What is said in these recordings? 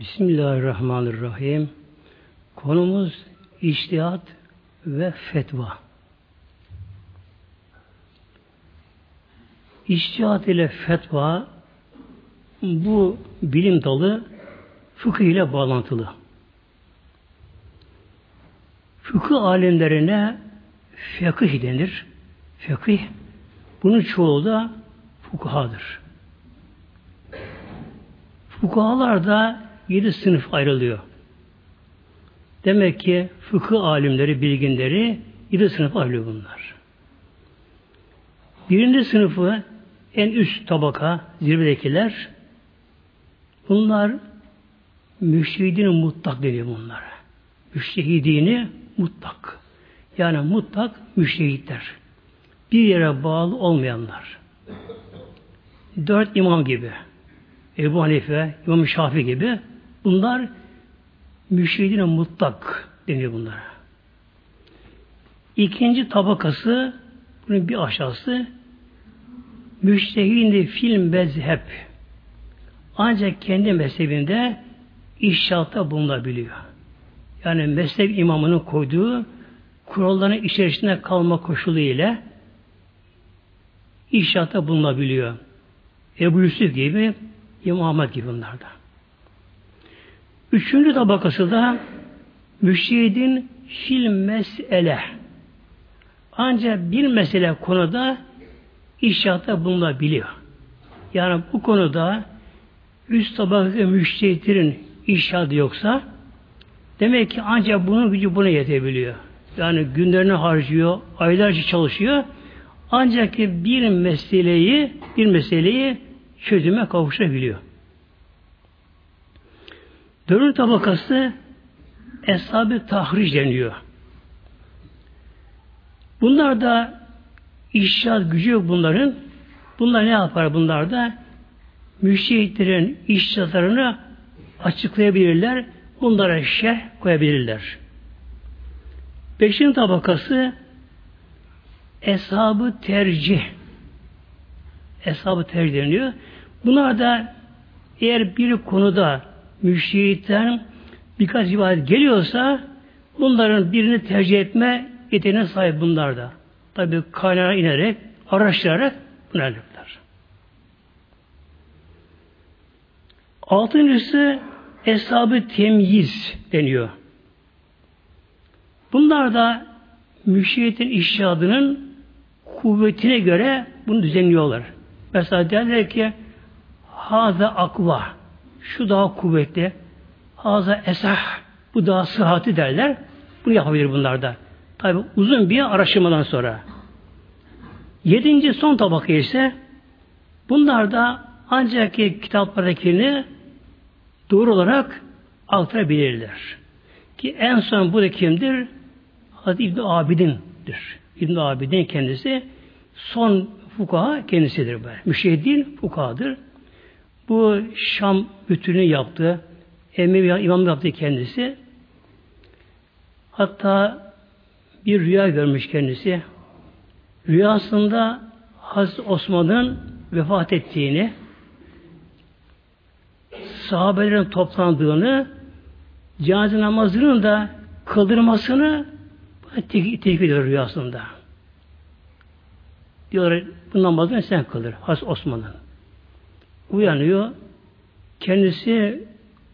Bismillahirrahmanirrahim. Konumuz iştihat ve fetva. İştihat ile fetva bu bilim dalı fıkıh ile bağlantılı. Fıkıh alimlerine fekih denir. Fekih bunun çoğu da fukahadır. Fukahalar da yedi sınıf ayrılıyor. Demek ki fıkıh alimleri, bilginleri yedi sınıf ayrılıyor bunlar. Birinci sınıfı en üst tabaka, zirvedekiler bunlar müştehidini mutlak deniyor bunlara. Müştehidini mutlak. Yani mutlak müştehitler. Bir yere bağlı olmayanlar. Dört imam gibi. Ebu Hanife, İmam Şafi gibi bunlar müşehidine mutlak deniyor bunlara. İkinci tabakası bunun bir aşağısı müştehidin film mezhep ancak kendi mezhebinde işatta bulunabiliyor. Yani mezhep imamının koyduğu kuralların içerisinde kalma koşulu ile işatta bulunabiliyor. Ebu Yusuf gibi, İmam Ahmet gibi bunlarda. Üçüncü tabakası da müştehidin fil mesele. Ancak bir mesele konuda işahatta bulunabiliyor. Yani bu konuda üst tabakası müştehitlerin işahatı yoksa demek ki ancak bunun gücü buna yetebiliyor. Yani günlerini harcıyor, aylarca çalışıyor. Ancak bir meseleyi, bir meseleyi çözüme kavuşabiliyor. Dördüncü tabakası eshab-ı tahric deniyor. Bunlar da işşat gücü yok bunların. Bunlar ne yapar bunlar da? Müştehitlerin işşatlarını açıklayabilirler. Bunlara şerh koyabilirler. Beşinci tabakası eshab tercih. eshab tercih deniyor. Bunlar da eğer bir konuda müşrikten birkaç rivayet geliyorsa bunların birini tercih etme yeteneğine sahip bunlar da. Tabi kaynağa inerek, araştırarak bunu ederler. Altıncısı Eshab-ı Temyiz deniyor. Bunlar da müşriyetin işadının kuvvetine göre bunu düzenliyorlar. Mesela derler ki Haza akva şu daha kuvvetli, haza esah, bu daha sıhhati derler. Bunu yapabilir bunlar da. Tabi uzun bir araştırmadan sonra. Yedinci son tabaka ise bunlar da ancak ki kitaplardakini doğru olarak aktarabilirler. Ki en son bu da kimdir? Hazreti İbn Abidin'dir. İbn Abidin kendisi son fukaha kendisidir böyle. Müşehidin fukahadır. Bu Şam bütünü yaptı. Emevi imam yaptı kendisi. Hatta bir rüya görmüş kendisi. Rüyasında Hazreti Osman'ın vefat ettiğini, sahabelerin toplandığını, cenaze namazının da kıldırmasını teklif ediyor rüyasında. Diyor bu namazını sen kıldır. Hazreti Osman'ın uyanıyor. Kendisi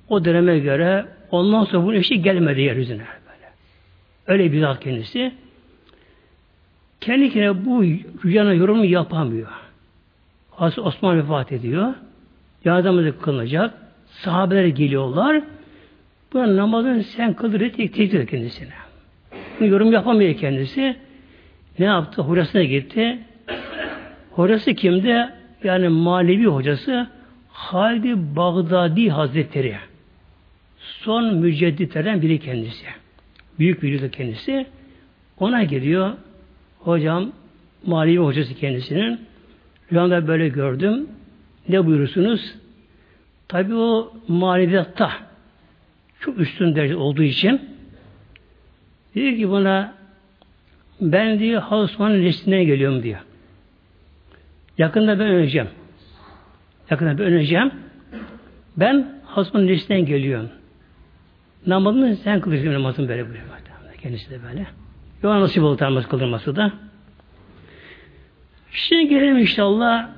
o döneme göre ondan sonra bu eşi gelmedi yeryüzüne. Böyle. Öyle bir zat kendisi. Kendi kendine bu rüyanın yorumu yapamıyor. Hazreti Osman vefat ediyor. Cenazemiz kılınacak. Sahabeler geliyorlar. Bu namazını sen kıldır diye teklif kendisine. Bunu yorum yapamıyor kendisi. Ne yaptı? Hocasına gitti. Hocası kimde? Yani manevi hocası Halid Bağdadi Hazretleri. Son mücedditlerden biri kendisi. Büyük biri de kendisi. Ona gidiyor. Hocam manevi hocası kendisinin. Rüyamda böyle gördüm. Ne buyurursunuz? Tabi o maneviyatta çok üstün derece olduğu için diyor ki buna ben diyor Hazreti Osman'ın geliyorum diyor. Yakında ben öleceğim. Yakında ben öleceğim. Ben Hasmın neresinden geliyor. Namazını sen kılırsın namazını böyle buyuruyor. Kendisi de böyle. Yoğun nasip oldu namaz kılınması da. Şimdi gelelim inşallah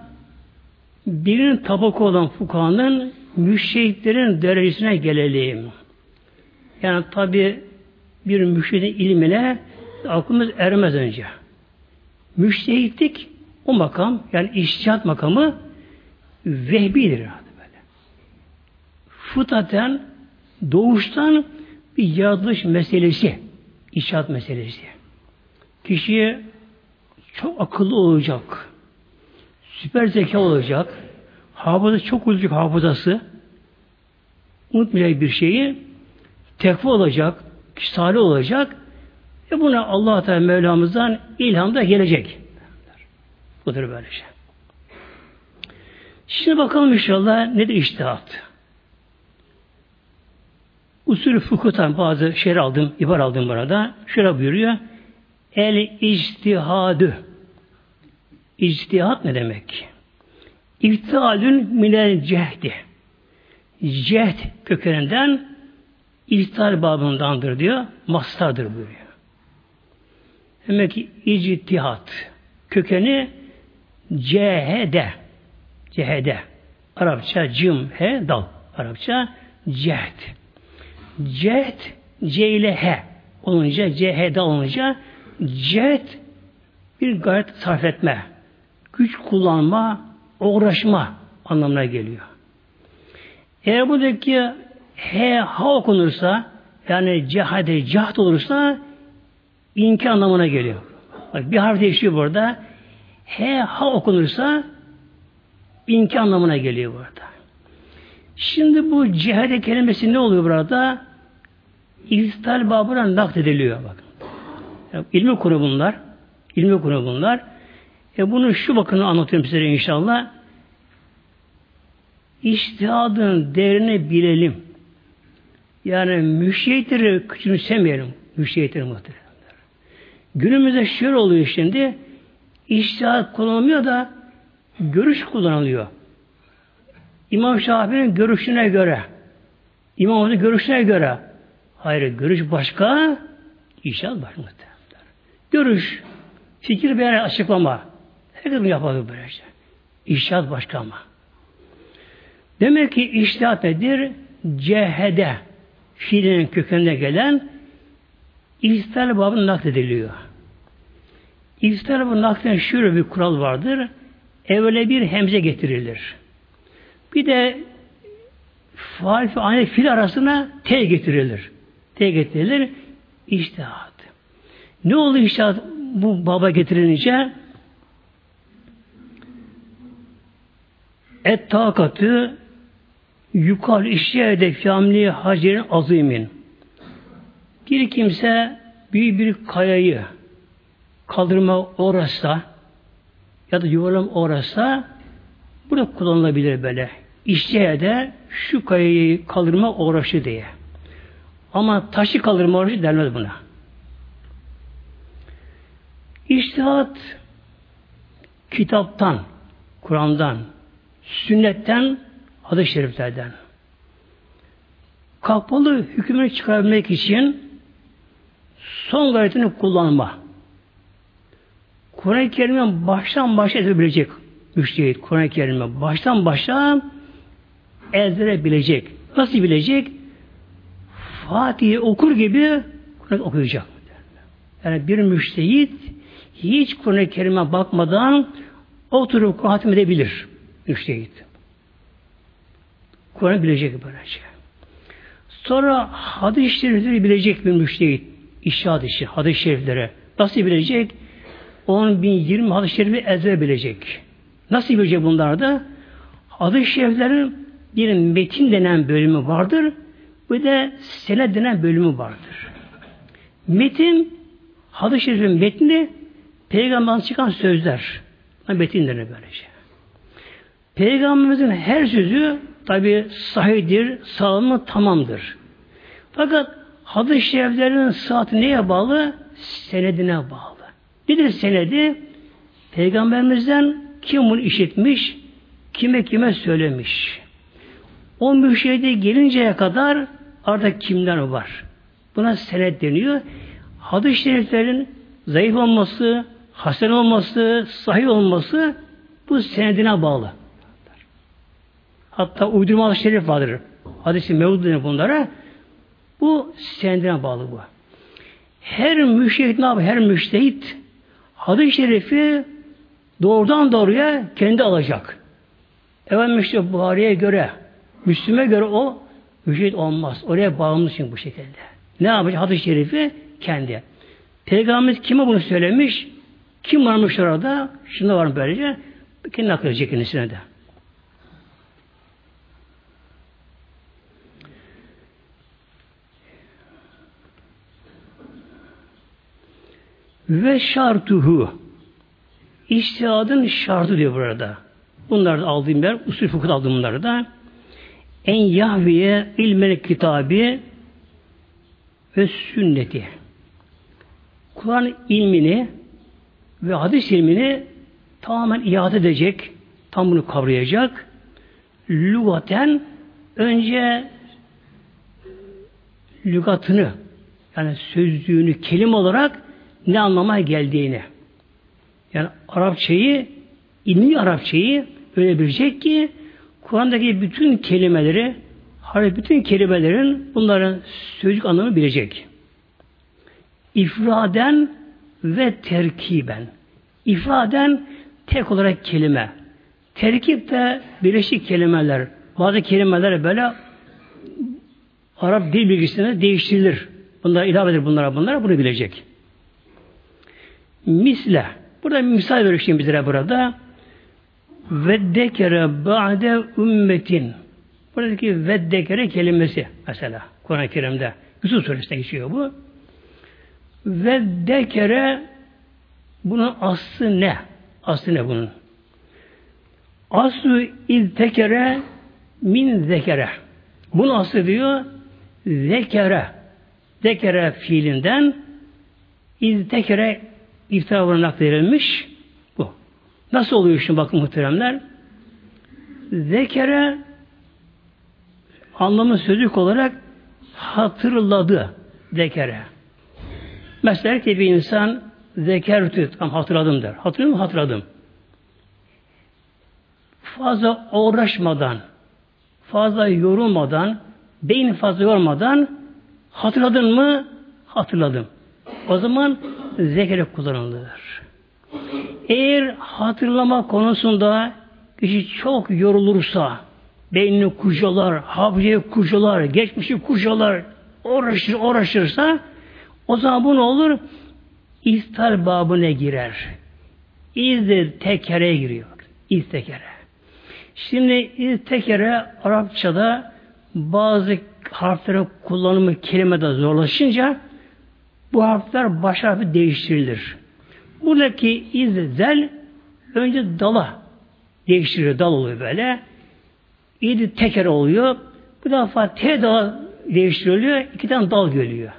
birinin tabakı olan fukahanın müşehitlerin derecesine gelelim. Yani tabi bir müşehidin ilmine aklımız ermez önce. Müştehitlik o makam yani iştihat makamı vehbidir. Böyle. Fıtaten doğuştan bir yaratılış meselesi, iştihat meselesi. Kişi çok akıllı olacak, süper zeka olacak, hafıza çok olacak hafızası, unutmayacak bir şeyi, tekva olacak, salih olacak ve buna allah Teala Mevlamızdan ilham da gelecek. Budur böyle şey. Şimdi bakalım inşallah nedir iştihat? Usul fıkıhtan bazı şeyler aldım, ibar aldım burada. Şöyle buyuruyor. El içtihadü. İçtihat ne demek? İftihalün minel cehdi. Cehd kökeninden İhtar babındandır diyor. Mastardır buyuruyor. Demek ki ictihat. Kökeni cehede. Cehede. Arapça cim he dal. Arapça cehd. Cehd c ile he olunca cehede olunca cehd bir gayret sarf etme. Güç kullanma, uğraşma anlamına geliyor. Eğer buradaki he ha okunursa yani cehade caht olursa inki anlamına geliyor. Bak bir harf değişiyor burada. He ha okunursa inki anlamına geliyor burada. Şimdi bu cehade kelimesi ne oluyor burada? İstal babına naklediliyor bakın. Yani ilmi konu bunlar. İlmi konu bunlar. E bunu şu bakını anlatıyorum size inşallah. İştihadın değerini bilelim. Yani müştehitleri küçümsemeyelim. Müştehitleri muhtemelen. Günümüzde şöyle oluyor şimdi. İştihat kullanılmıyor da görüş kullanılıyor. İmam Şafii'nin görüşüne göre İmam Hazretleri'nin görüşüne göre hayır görüş başka iştihat başka Görüş fikir bir açıklama. Herkes bunu yapabilir böylece. İştihat başka ama. Demek ki iştihat nedir? Cehede fiilinin kökenine gelen İstal babı naklediliyor. İstal babı nakleden şöyle bir kural vardır. Evvela bir hemze getirilir. Bir de faal ve fil arasına T getirilir. T getirilir. İştihat. Ne oldu iştihat bu baba getirilince? Et takatı Yukal işyede fiamli hacerin azimin. Bir kimse büyük bir kayayı kaldırma uğraşsa ya da yuvarlama uğraşsa bu da kullanılabilir böyle. İşçiye şu kayayı kaldırma uğraşı diye. Ama taşı kaldırma uğraşı denmez buna. İştihat kitaptan, Kur'an'dan, sünnetten hadis-i şeriflerden. Kapalı hükmünü çıkarabilmek için son gayretini kullanma. Kur'an-ı Kerim'e baştan başa edebilecek müştehit. Kur'an-ı Kerim'e baştan başa ezbere bilecek. Nasıl bilecek? Fatih'i okur gibi Kur'an okuyacak. Yani bir müştehit hiç Kur'an-ı Kerim'e bakmadan oturup Kur'an edebilir. Müştehit. Kur'an bilecek böylece. Sonra hadis-i şerifleri bilecek bir müştehit. İşahat işi, hadis-i şeriflere. Nasıl bilecek? 10 bin, 20 hadis-i şerifi ezber. Nasıl bilecek bunlar da? Hadis-i şeriflerin bir metin denen bölümü vardır. Bir de senet denen bölümü vardır. Metin, hadis-i şerifin metni peygamberden çıkan sözler. Metin denir böylece. Peygamberimizin her sözü tabi sahihdir, sağlamı tamamdır. Fakat hadis-i şeriflerin saati neye bağlı? Senedine bağlı. Nedir senedi? Peygamberimizden kim bunu işitmiş, kime kime söylemiş. O müşehide gelinceye kadar artık kimler var? Buna senet deniyor. Hadis-i şeriflerin zayıf olması, hasen olması, sahih olması bu senedine bağlı. Hatta uydurma hadis şerif vardır. Hadis-i mevdu denir bunlara. Bu senedine bağlı bu. Her müştehit ne yapıyor? Her müştehit hadis-i şerifi doğrudan doğruya kendi alacak. Efendim işte Buhari'ye göre, Müslüme göre o müştehit olmaz. Oraya bağımlısın bu şekilde. Ne yapacak? Hadis-i şerifi kendi. Peygamberimiz kime bunu söylemiş? Kim varmış orada? Şunda var mı böylece? Kendi nakledecek kendisine de. Ve şartuhu İçtihadın şartı diyor burada. Bunlar da aldığım yer, usul fıkıh aldığım bunları da. En yahviye ilmel kitabı ve sünneti. Kur'an ilmini ve hadis ilmini tamamen iade edecek, tam bunu kavrayacak. Lügaten önce lügatını yani sözlüğünü kelime olarak ne anlamaya geldiğini yani Arapçayı ilmi Arapçayı öyle bilecek ki Kur'an'daki bütün kelimeleri harf bütün kelimelerin bunların sözcük anlamı bilecek. İfraden ve terkiben. İfraden tek olarak kelime. Terkip de birleşik kelimeler. Bazı kelimeler böyle Arap dil bilgisine değiştirilir. Bunlar ilave edilir bunlara bunlara bunu bilecek. Misle. Burada misal veriyor şimdi bizlere burada. Veddekere ba'de ümmetin. Buradaki veddekere kelimesi mesela Kur'an-ı Kerim'de. Yusuf Suresi'nde geçiyor bu. Veddekere bunun aslı ne? Aslı ne bunun? Aslı iltekere min zekere. Bunun aslı diyor zekere. Zekere fiilinden iltekere iftira nakledilmiş bu. Nasıl oluyor şimdi bakın muhteremler? Zekere anlamı sözlük olarak hatırladı zekere. Mesela ki bir insan zekertü tam hatırladım der. Hatırlıyor mu? Hatırladım. Fazla uğraşmadan, fazla yorulmadan, beyin fazla yormadan hatırladın mı? Hatırladım. O zaman zekere kullanılır. Eğer hatırlama konusunda kişi çok yorulursa, beynini kurcalar, hafızayı kurcalar, geçmişi kurcalar, uğraşır, uğraşırsa o zaman bu ne olur? İstal babına girer. İzdir tekere giriyor. İz tekere. Şimdi iz tekere Arapçada bazı harflerin kullanımı kelimede zorlaşınca bu harfler baş harfi değiştirilir. Buradaki iz önce dala değiştiriyor. Dal oluyor böyle. İdi teker oluyor. Bu defa T dal değiştiriliyor. iki tane dal geliyor.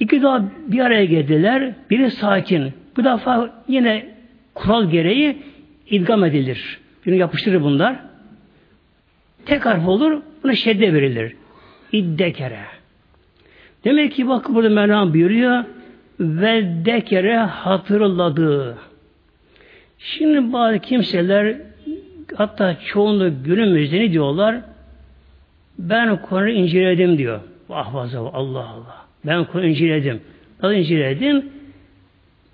İki dal bir araya geldiler. Biri sakin. Bu defa yine kural gereği idgam edilir. Bunu yapıştırır bunlar. Tek harf olur. Buna şedde verilir. İddekere. Demek ki bak burada Mevlam buyuruyor ve dekere hatırladı. Şimdi bazı kimseler hatta çoğunluk günümüzde ne diyorlar? Ben Kur'an'ı inceledim diyor. Vah Allah Allah. Ben Kur'an'ı inceledim. Nasıl inceledim?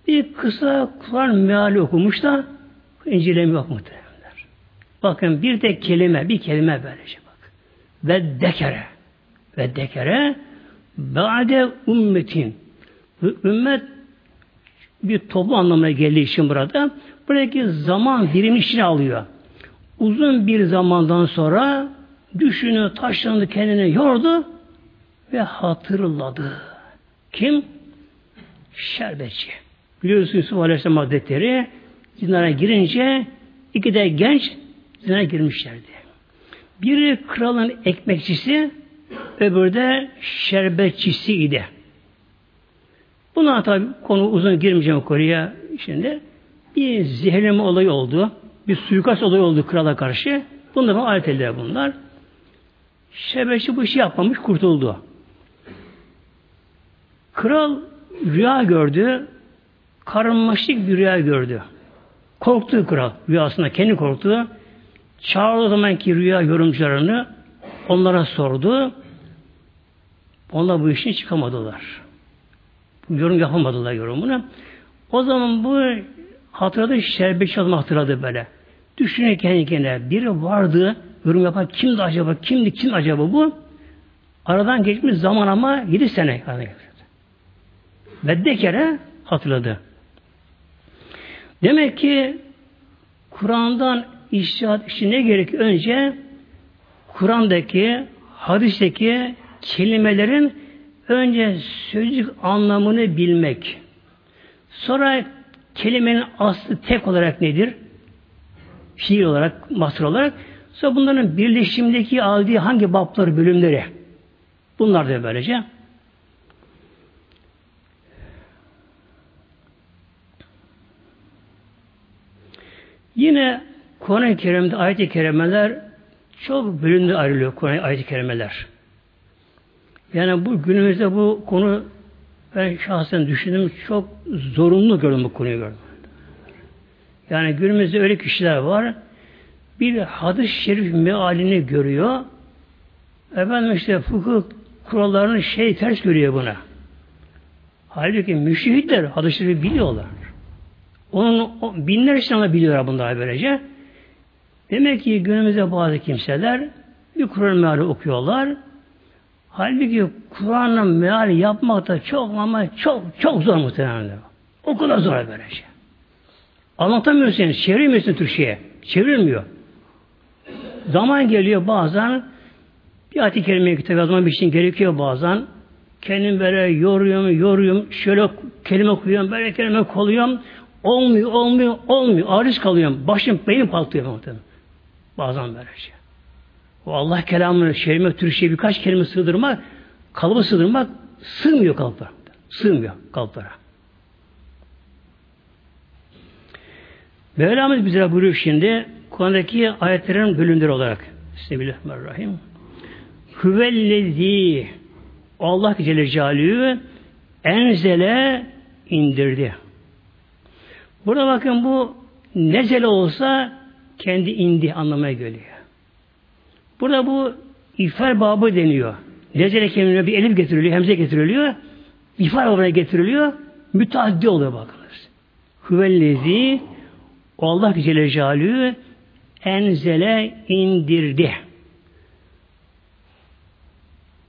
Bir kısa Kur'an meali okumuş da inceleme yok muhtemelenler. Bakın bir tek kelime, bir kelime böylece bak. Ve dekere. Ve dekere Ba'de ümmetin. Ümmet bir toplu anlamına geldiği için burada buradaki zaman birimi içine alıyor. Uzun bir zamandan sonra düşünü, taşlandı, kendini yordu ve hatırladı. Kim? Şerbetçi. Biliyorsunuz Yusuf Aleyhisselam Hazretleri zindana girince iki de genç zindana girmişlerdi. Biri kralın ekmekçisi, öbürü de şerbetçisi idi. Buna tabi konu uzun girmeyeceğim konuya şimdi. Bir zehirleme olayı oldu. Bir suikast olayı oldu krala karşı. Bunlar alet eder bunlar. Şebeşi bu işi yapmamış, kurtuldu. Kral rüya gördü, karınmışlık bir rüya gördü. Korktu kral rüyasında, kendi korktu. Çağırdı o zamanki rüya yorumcularını, onlara sordu. Onlar bu işin çıkamadılar. Yorum yapamadılar yorumunu. O zaman bu hatırladı, şerbet çalma hatırladı böyle. Düşünün kendi kendine. Biri vardı, yorum yapan kimdi acaba, kimdi, kim acaba bu? Aradan geçmiş zaman ama yedi sene. Ve kere hatırladı. Demek ki Kur'an'dan iştihat için ne gerek? Önce Kur'an'daki, hadisteki kelimelerin önce sözcük anlamını bilmek. Sonra kelimenin aslı tek olarak nedir? Fiil olarak, masır olarak. Sonra bunların birleşimdeki aldığı hangi babları, bölümleri? Bunlar da böylece. Yine Kur'an-ı Kerim'de ayet-i kerimeler çok bölümde ayrılıyor Kur'an ayet-i kerimeler. Yani bu günümüzde bu konu ben şahsen düşündüm çok zorunlu gördüm bu konuyu gördüm. Yani günümüzde öyle kişiler var bir hadis-i şerif mealini görüyor efendim işte fıkıh kurallarını şey ters görüyor buna. Halbuki müşahitler hadis-i şerifi biliyorlar. Onun o, binlerce tane biliyorlar bunlar böylece. Demek ki günümüzde bazı kimseler bir Kur'an meali okuyorlar. Halbuki Kur'an'ın meali yapmak da çok ama çok çok zor muhtemelen. O kadar zor böylece. Anlatamıyorsun, çevirmiyorsun Türkçe'ye. Çevrilmiyor. Zaman geliyor bazen bir ayet-i kerime kitabı yazmam için gerekiyor bazen. Kendim böyle yoruyorum, yoruyorum, şöyle kelime koyuyorum, böyle kelime koyuyorum. Olmuyor, olmuyor, olmuyor. Arız kalıyorum. Başım, beynim patlıyor muhtemelen. Bazen böyle şey. O Allah kelamını şerime, Türkçe'ye birkaç kelime sığdırmak, kalıbı sığdırmak sığmıyor kalıplara. Sığmıyor kalıplara. Mevlamız bize buyuruyor şimdi Kur'an'daki ayetlerin bölümleri olarak. Bismillahirrahmanirrahim. Hüvellezi Allah Celle Celaluhu enzele indirdi. Burada bakın bu nezele olsa kendi indi anlamaya geliyor. Burada bu ifar babı deniyor. Nezele kelimine bir elif getiriliyor, hemze getiriliyor. İfar babına getiriliyor. Müteaddi oluyor bakınız. Hüvellezi Allah Celle Celaluhu enzele indirdi.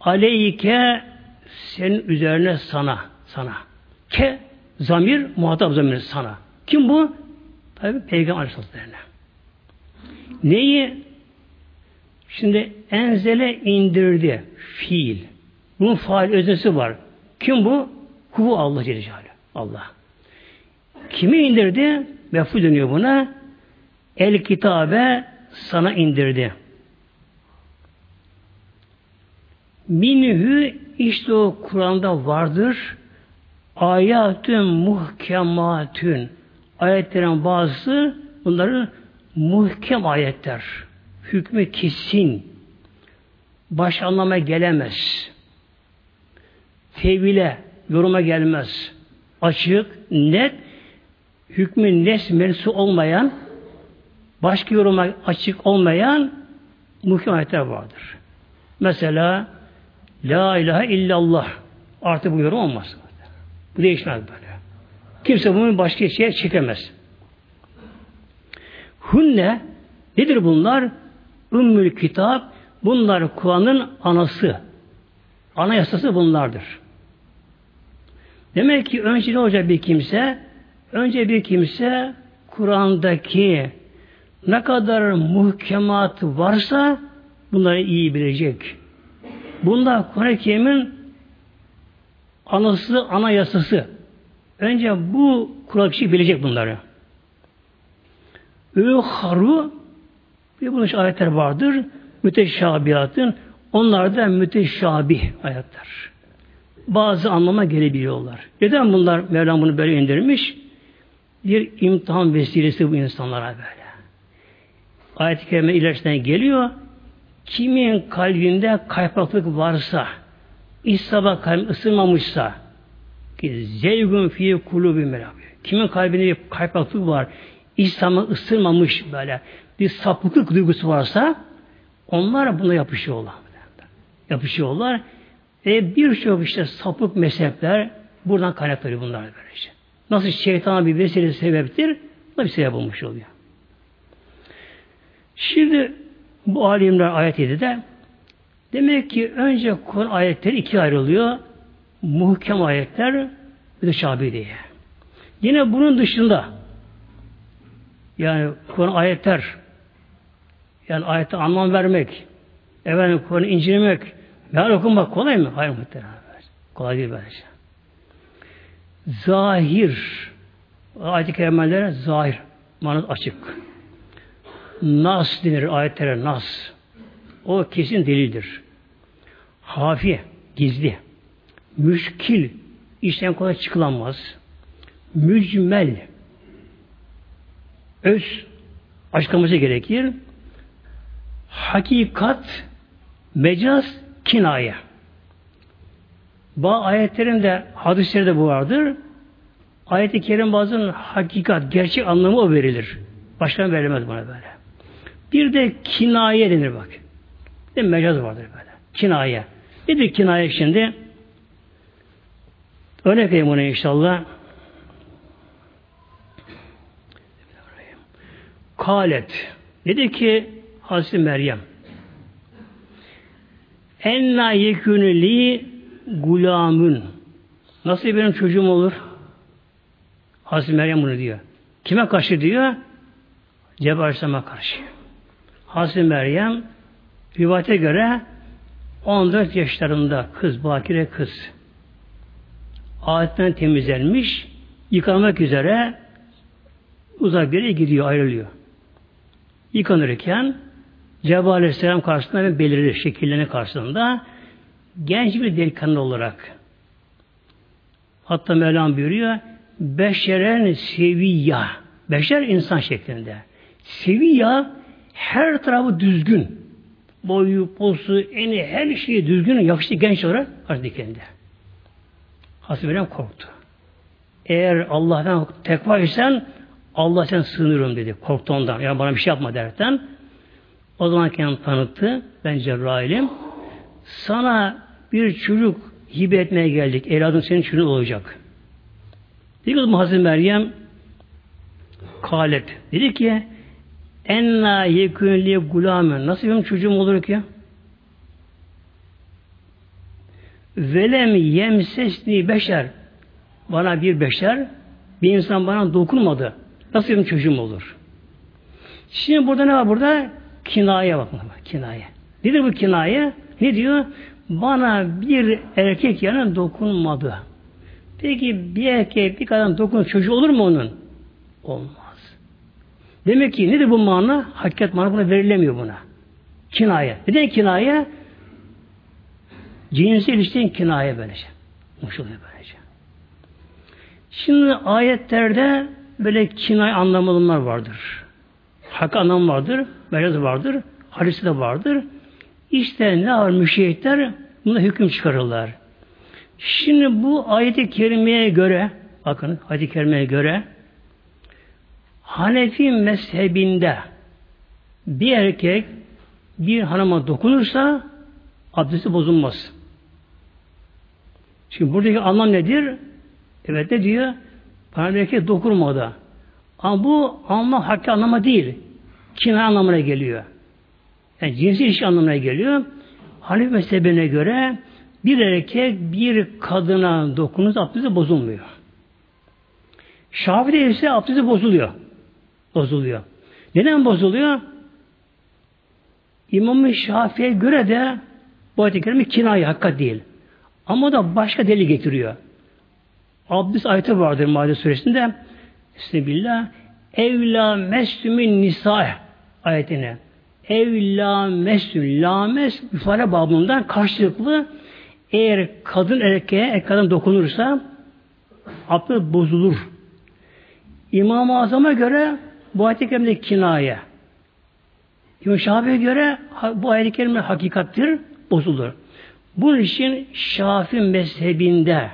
Aleyke senin üzerine sana sana. Ke zamir muhatap zamir sana. Kim bu? Tabi Peygamber Aleyhisselatü'ne. Neyi? Şimdi enzele indirdi. Fiil. Bunun faal öznesi var. Kim bu? Kuvu Allah Celle. Allah. Kimi indirdi? Meful deniyor buna. El kitabe sana indirdi. Minhü işte o Kur'an'da vardır. Ayatün muhkematün ayetlerin bazısı bunları muhkem ayetler. Hükmü kesin. Baş anlama gelemez. Tevhile, yoruma gelmez. Açık, net, hükmü nes mensu olmayan, başka yoruma açık olmayan muhkem ayetler vardır. Mesela La ilahe illallah artık bu yorum olmaz. Bu değişmez böyle. Kimse bunu başka şeye çekemez. Hunne nedir bunlar? Ümmül kitap bunlar Kur'an'ın anası. Anayasası bunlardır. Demek ki önce ne olacak bir kimse? Önce bir kimse Kur'an'daki ne kadar muhkemat varsa bunları iyi bilecek. Bunlar Kur'an-ı Kerim'in anası, anayasası. Önce bu kural kişi bilecek bunları. Üharu bir bunun ayetler vardır. Müteşabihatın onlar da müteşabih ayetler. Bazı anlama gelebiliyorlar. Neden bunlar Mevlam bunu böyle indirmiş? Bir imtihan vesilesi bu insanlara böyle. Ayet-i Kerime ilerisinden geliyor. kimin kalbinde kaypaklık varsa, İslam'a kalbi ısınmamışsa, ki zeygun fi kulubi. Kimin kalbinde bir kaypaklık var, İslam'a ısınmamış böyle bir sapıklık duygusu varsa, onlar buna yapışıyorlar. Yapışıyorlar. Ve birçok işte sapık mezhepler buradan kaynaklanıyor bunlar böylece. Nasıl şeytana bir vesile sebeptir, bu bir sebep olmuş oluyor. Şimdi bu alimler ayet de demek ki önce Kur'an ayetleri iki ayrılıyor. Muhkem ayetler bir de şabi diye. Yine bunun dışında yani Kur'an ayetler yani ayette anlam vermek efendim Kur'an'ı incelemek meal okumak kolay mı? Hayır muhtemelen. Kolay değil bence. Zahir ayet-i kerimelere zahir manası açık. Nas denir ayetlere nas. O kesin delildir. Hafi, gizli. Müşkil, işten kolay çıkılamaz. Mücmel, öz açıklaması gerekir. Hakikat, mecaz, kinaye. Bazı ayetlerin de hadislerde bu vardır. Ayet-i kerim bazen hakikat, gerçek anlamı o verilir. Başka verilmez bana böyle. Bir de kinaye denir bak. Bir de mecaz vardır böyle. Kinaye. Nedir kinaye şimdi? Örnek vereyim ona inşallah. Kalet. Dedi ki Hazreti Meryem Enna yekûnü li gulamün Nasıl benim çocuğum olur? Hazreti Meryem bunu diyor. Kime karşı diyor? Cebrail Aleyhisselam'a karşı. Hazreti Meryem rivayete göre 14 yaşlarında kız, bakire kız. Adetten temizlenmiş, yıkanmak üzere uzak bir yere gidiyor, ayrılıyor. Yıkanırken Cebrail Aleyhisselam karşısında belirir şekillerini karşısında genç bir delikanlı olarak hatta Mevlam buyuruyor beşeren seviyya beşer insan şeklinde seviyya her tarafı düzgün boyu, posu, eni her şeyi düzgün yakıştı genç olarak Hazreti kendinde. Hazreti Meryem korktu. Eğer Allah'tan tekva isen Allah sen sığınırım dedi. Korktu ondan. Yani bana bir şey yapma derken o zaman kendini tanıttı. Ben Cebrail'im. Sana bir çocuk hibe etmeye geldik. Evladın senin çocuğun olacak. Dedi ki Hazreti Meryem kalet. Dedi ki enna yekünli gulamen. Nasıl benim çocuğum olur ki? Velem yemsesni beşer. Bana bir beşer, bir insan bana dokunmadı. Nasıl benim çocuğum olur? Şimdi burada ne var burada? Kinaye bakın. Kinaye. Nedir bu kinaye? Ne diyor? Bana bir erkek yanına dokunmadı. Peki bir erkek bir kadın dokun çocuğu olur mu onun? Olmaz. Demek ki nedir bu mana? Hakikat mana buna verilemiyor buna. Kinaye. Neden kinaye? Cinsel ilişkinin kinaye böylece. Muş oluyor böylece. Şimdi ayetlerde böyle kinay anlamlılar vardır. Hak anlamı vardır, mecaz vardır, hadisi de vardır. İşte ne var müşehitler buna hüküm çıkarırlar. Şimdi bu ayet-i kerimeye göre bakın ayet-i kerimeye göre Hanefi mezhebinde bir erkek bir hanıma dokunursa abdesti bozulmaz. Şimdi buradaki anlam nedir? Evet ne diyor? Bana bir erkek dokunmadı. Ama bu anlam hakkı anlama değil. Kina anlamına geliyor. Yani cinsi ilişki anlamına geliyor. Hanefi mezhebine göre bir erkek bir kadına dokunuz abdesti bozulmuyor. Şafi'de ise abdesti bozuluyor. Bozuluyor. Neden bozuluyor? İmam-ı Şafii'ye göre de bu ayet-i kerime kinayı hakikat değil. Ama da başka deli getiriyor. Abdest ayeti vardır Maide suresinde. Bismillah. Evla meslümün nisa ayetine. Evla meslüm. Lames ifade babından karşılıklı eğer kadın erkeğe, erkek kadın dokunursa abdest bozulur. İmam-ı Azam'a göre bu ayet-i kinaye. İmam Şafii'ye göre bu ayet-i kerime hakikattir, bozulur. Bunun için Şafi mezhebinde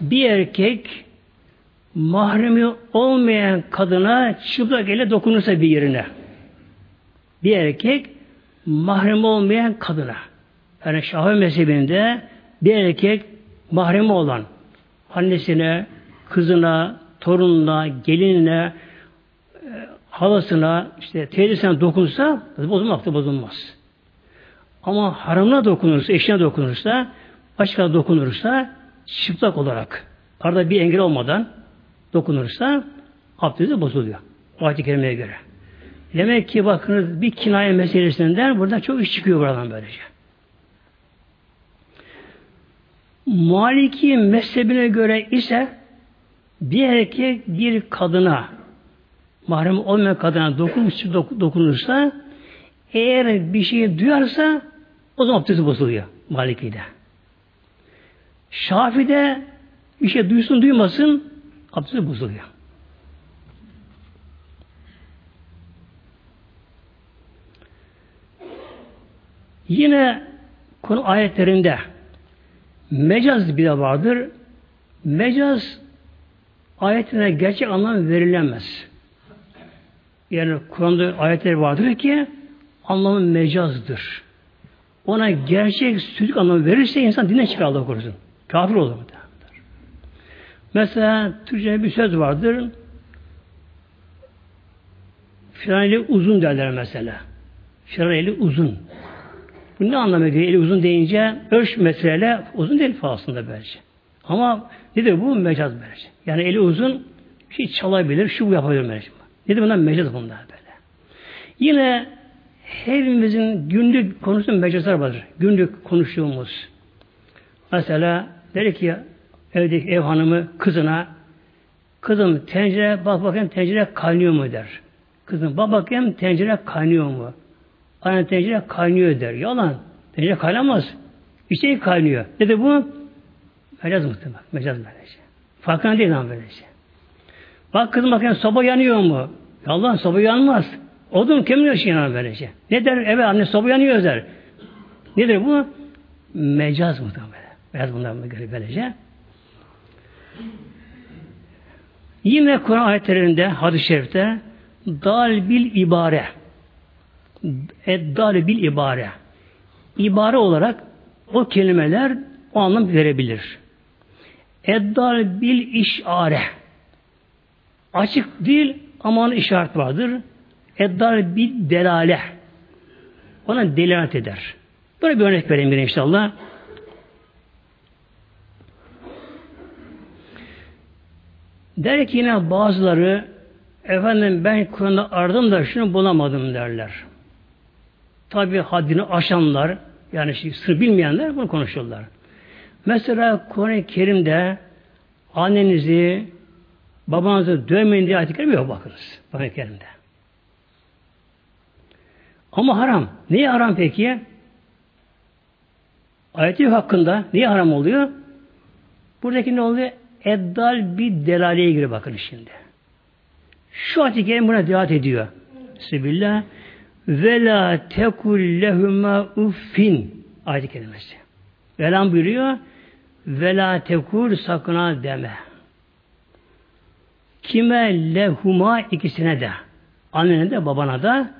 bir erkek mahremi olmayan kadına çıplak ele dokunursa bir yerine bir erkek mahrem olmayan kadına yani Şafi mezhebinde bir erkek mahremi olan annesine, kızına, torununa, gelinine, e, halasına, işte teyzesine dokunsa bozulmakta bozulmaz. Ama haramına dokunursa, eşine dokunursa, başka dokunursa çıplak olarak, arada bir engel olmadan dokunursa abdesti bozuluyor. Ayet-i kerimeye göre. Demek ki bakınız bir kinaye meselesinden burada çok iş çıkıyor buradan böylece. Maliki mezhebine göre ise bir erkek bir kadına mahrem olmayan kadına dokunursa, dokunursa eğer bir şey duyarsa o zaman abdesti bozuluyor Maliki'de. Şafi'de bir şey duysun duymasın abdesti bozuluyor. Yine konu ayetlerinde mecaz bir de vardır. Mecaz ayetine gerçek anlam verilemez. Yani Kur'an'da ayetler vardır ki anlamı mecazdır. Ona gerçek sütük anlamı verirse insan dinden çıkar Allah korusun. Kafir olur mu? Mesela Türkçe'de bir söz vardır. Filan uzun derler mesela. Filan uzun. Bu ne anlamı geliyor? Eli uzun deyince ölç mesele uzun değil aslında bence. Ama nedir bu? Mecaz bence. Yani eli uzun şey çalabilir, şu yapabilir bence. Nedir bunlar? Mecaz bunlar böyle. Yine hepimizin günlük konusu mecazlar vardır. Günlük konuştuğumuz. Mesela der ki evdeki ev hanımı kızına kızım tencere bak bakayım tencere kaynıyor mu der. Kızım bak bakayım tencere kaynıyor mu? Anne tencere kaynıyor der. Yalan. Tencere kaynamaz. Bir şey kaynıyor. Dedi bu? Mecaz muhtemelen. Mecaz böylece. Farkına değil ama böylece. Bak kızım bakayım soba yanıyor mu? Allah soba yanmaz. Odun kimin yaşı yanar böylece. Ne der? Evet anne soba yanıyor der. Nedir bu? Mecaz muhtemelen. Mecaz bundan böylece. Yine Kur'an ayetlerinde, hadis-i şerifte dal bil ibare eddal bil ibare ibare olarak o kelimeler o anlam verebilir. Eddal bil işare açık değil ama işaret vardır. Eddal bil delale ona delalet eder. Böyle bir örnek vereyim bir inşallah. Der ki yine bazıları efendim ben Kur'an'da aradım da şunu bulamadım derler. Tabi haddini aşanlar yani şey, sır bilmeyenler bunu konuşuyorlar. Mesela Kur'an-ı Kerim'de annenizi babanızı dövmeyin diye ayet-i yok bakınız. Kur'an-ı Kerim'de. Ama haram. Niye haram peki? Ayeti hakkında niye haram oluyor? Buradaki ne oluyor? Eddal bir delaleye göre bakın şimdi. Şu ayet-i buna dikkat ediyor. Bismillah. Ve la tekul lehuma uffin ayet-i kerimesi. Velam buyuruyor. Ve la tekul sakına deme. Kime lehuma ikisine de. Annene de babana da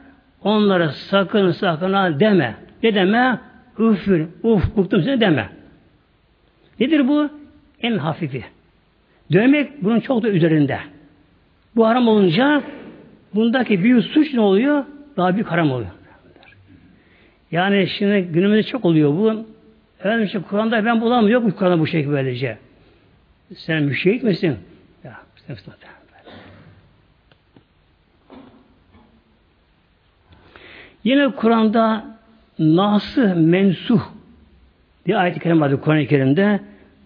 onlara sakın sakın deme. Ne deme? Üfür, uf, bıktım seni deme. Nedir bu? En hafifi. Dövmek bunun çok da üzerinde. Bu haram olunca bundaki büyük suç ne oluyor? Daha büyük haram oluyor. Yani şimdi günümüzde çok oluyor bu. Efendim işte Kur'an'da ben bulamıyorum bu Kur'an'da bu şekilde böylece. Sen müşrik misin? Ya, Yine Kur'an'da nasih mensuh diye ayet-i kerim vardı Kur'an-ı Kerim'de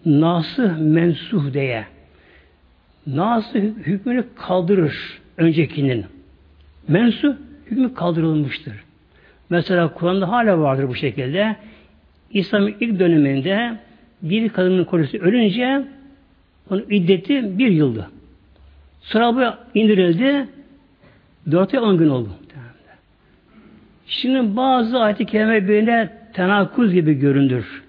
nasih mensuh diye. Nasıl hükmünü kaldırır öncekinin. Mensu hükmü kaldırılmıştır. Mesela Kur'an'da hala vardır bu şekilde. İslam'ın ilk döneminde bir kadının kocası ölünce onun iddeti bir yıldı. Sonra bu indirildi. Dört ay on gün oldu. Şimdi bazı ayet-i kerime birine tenakuz gibi göründür.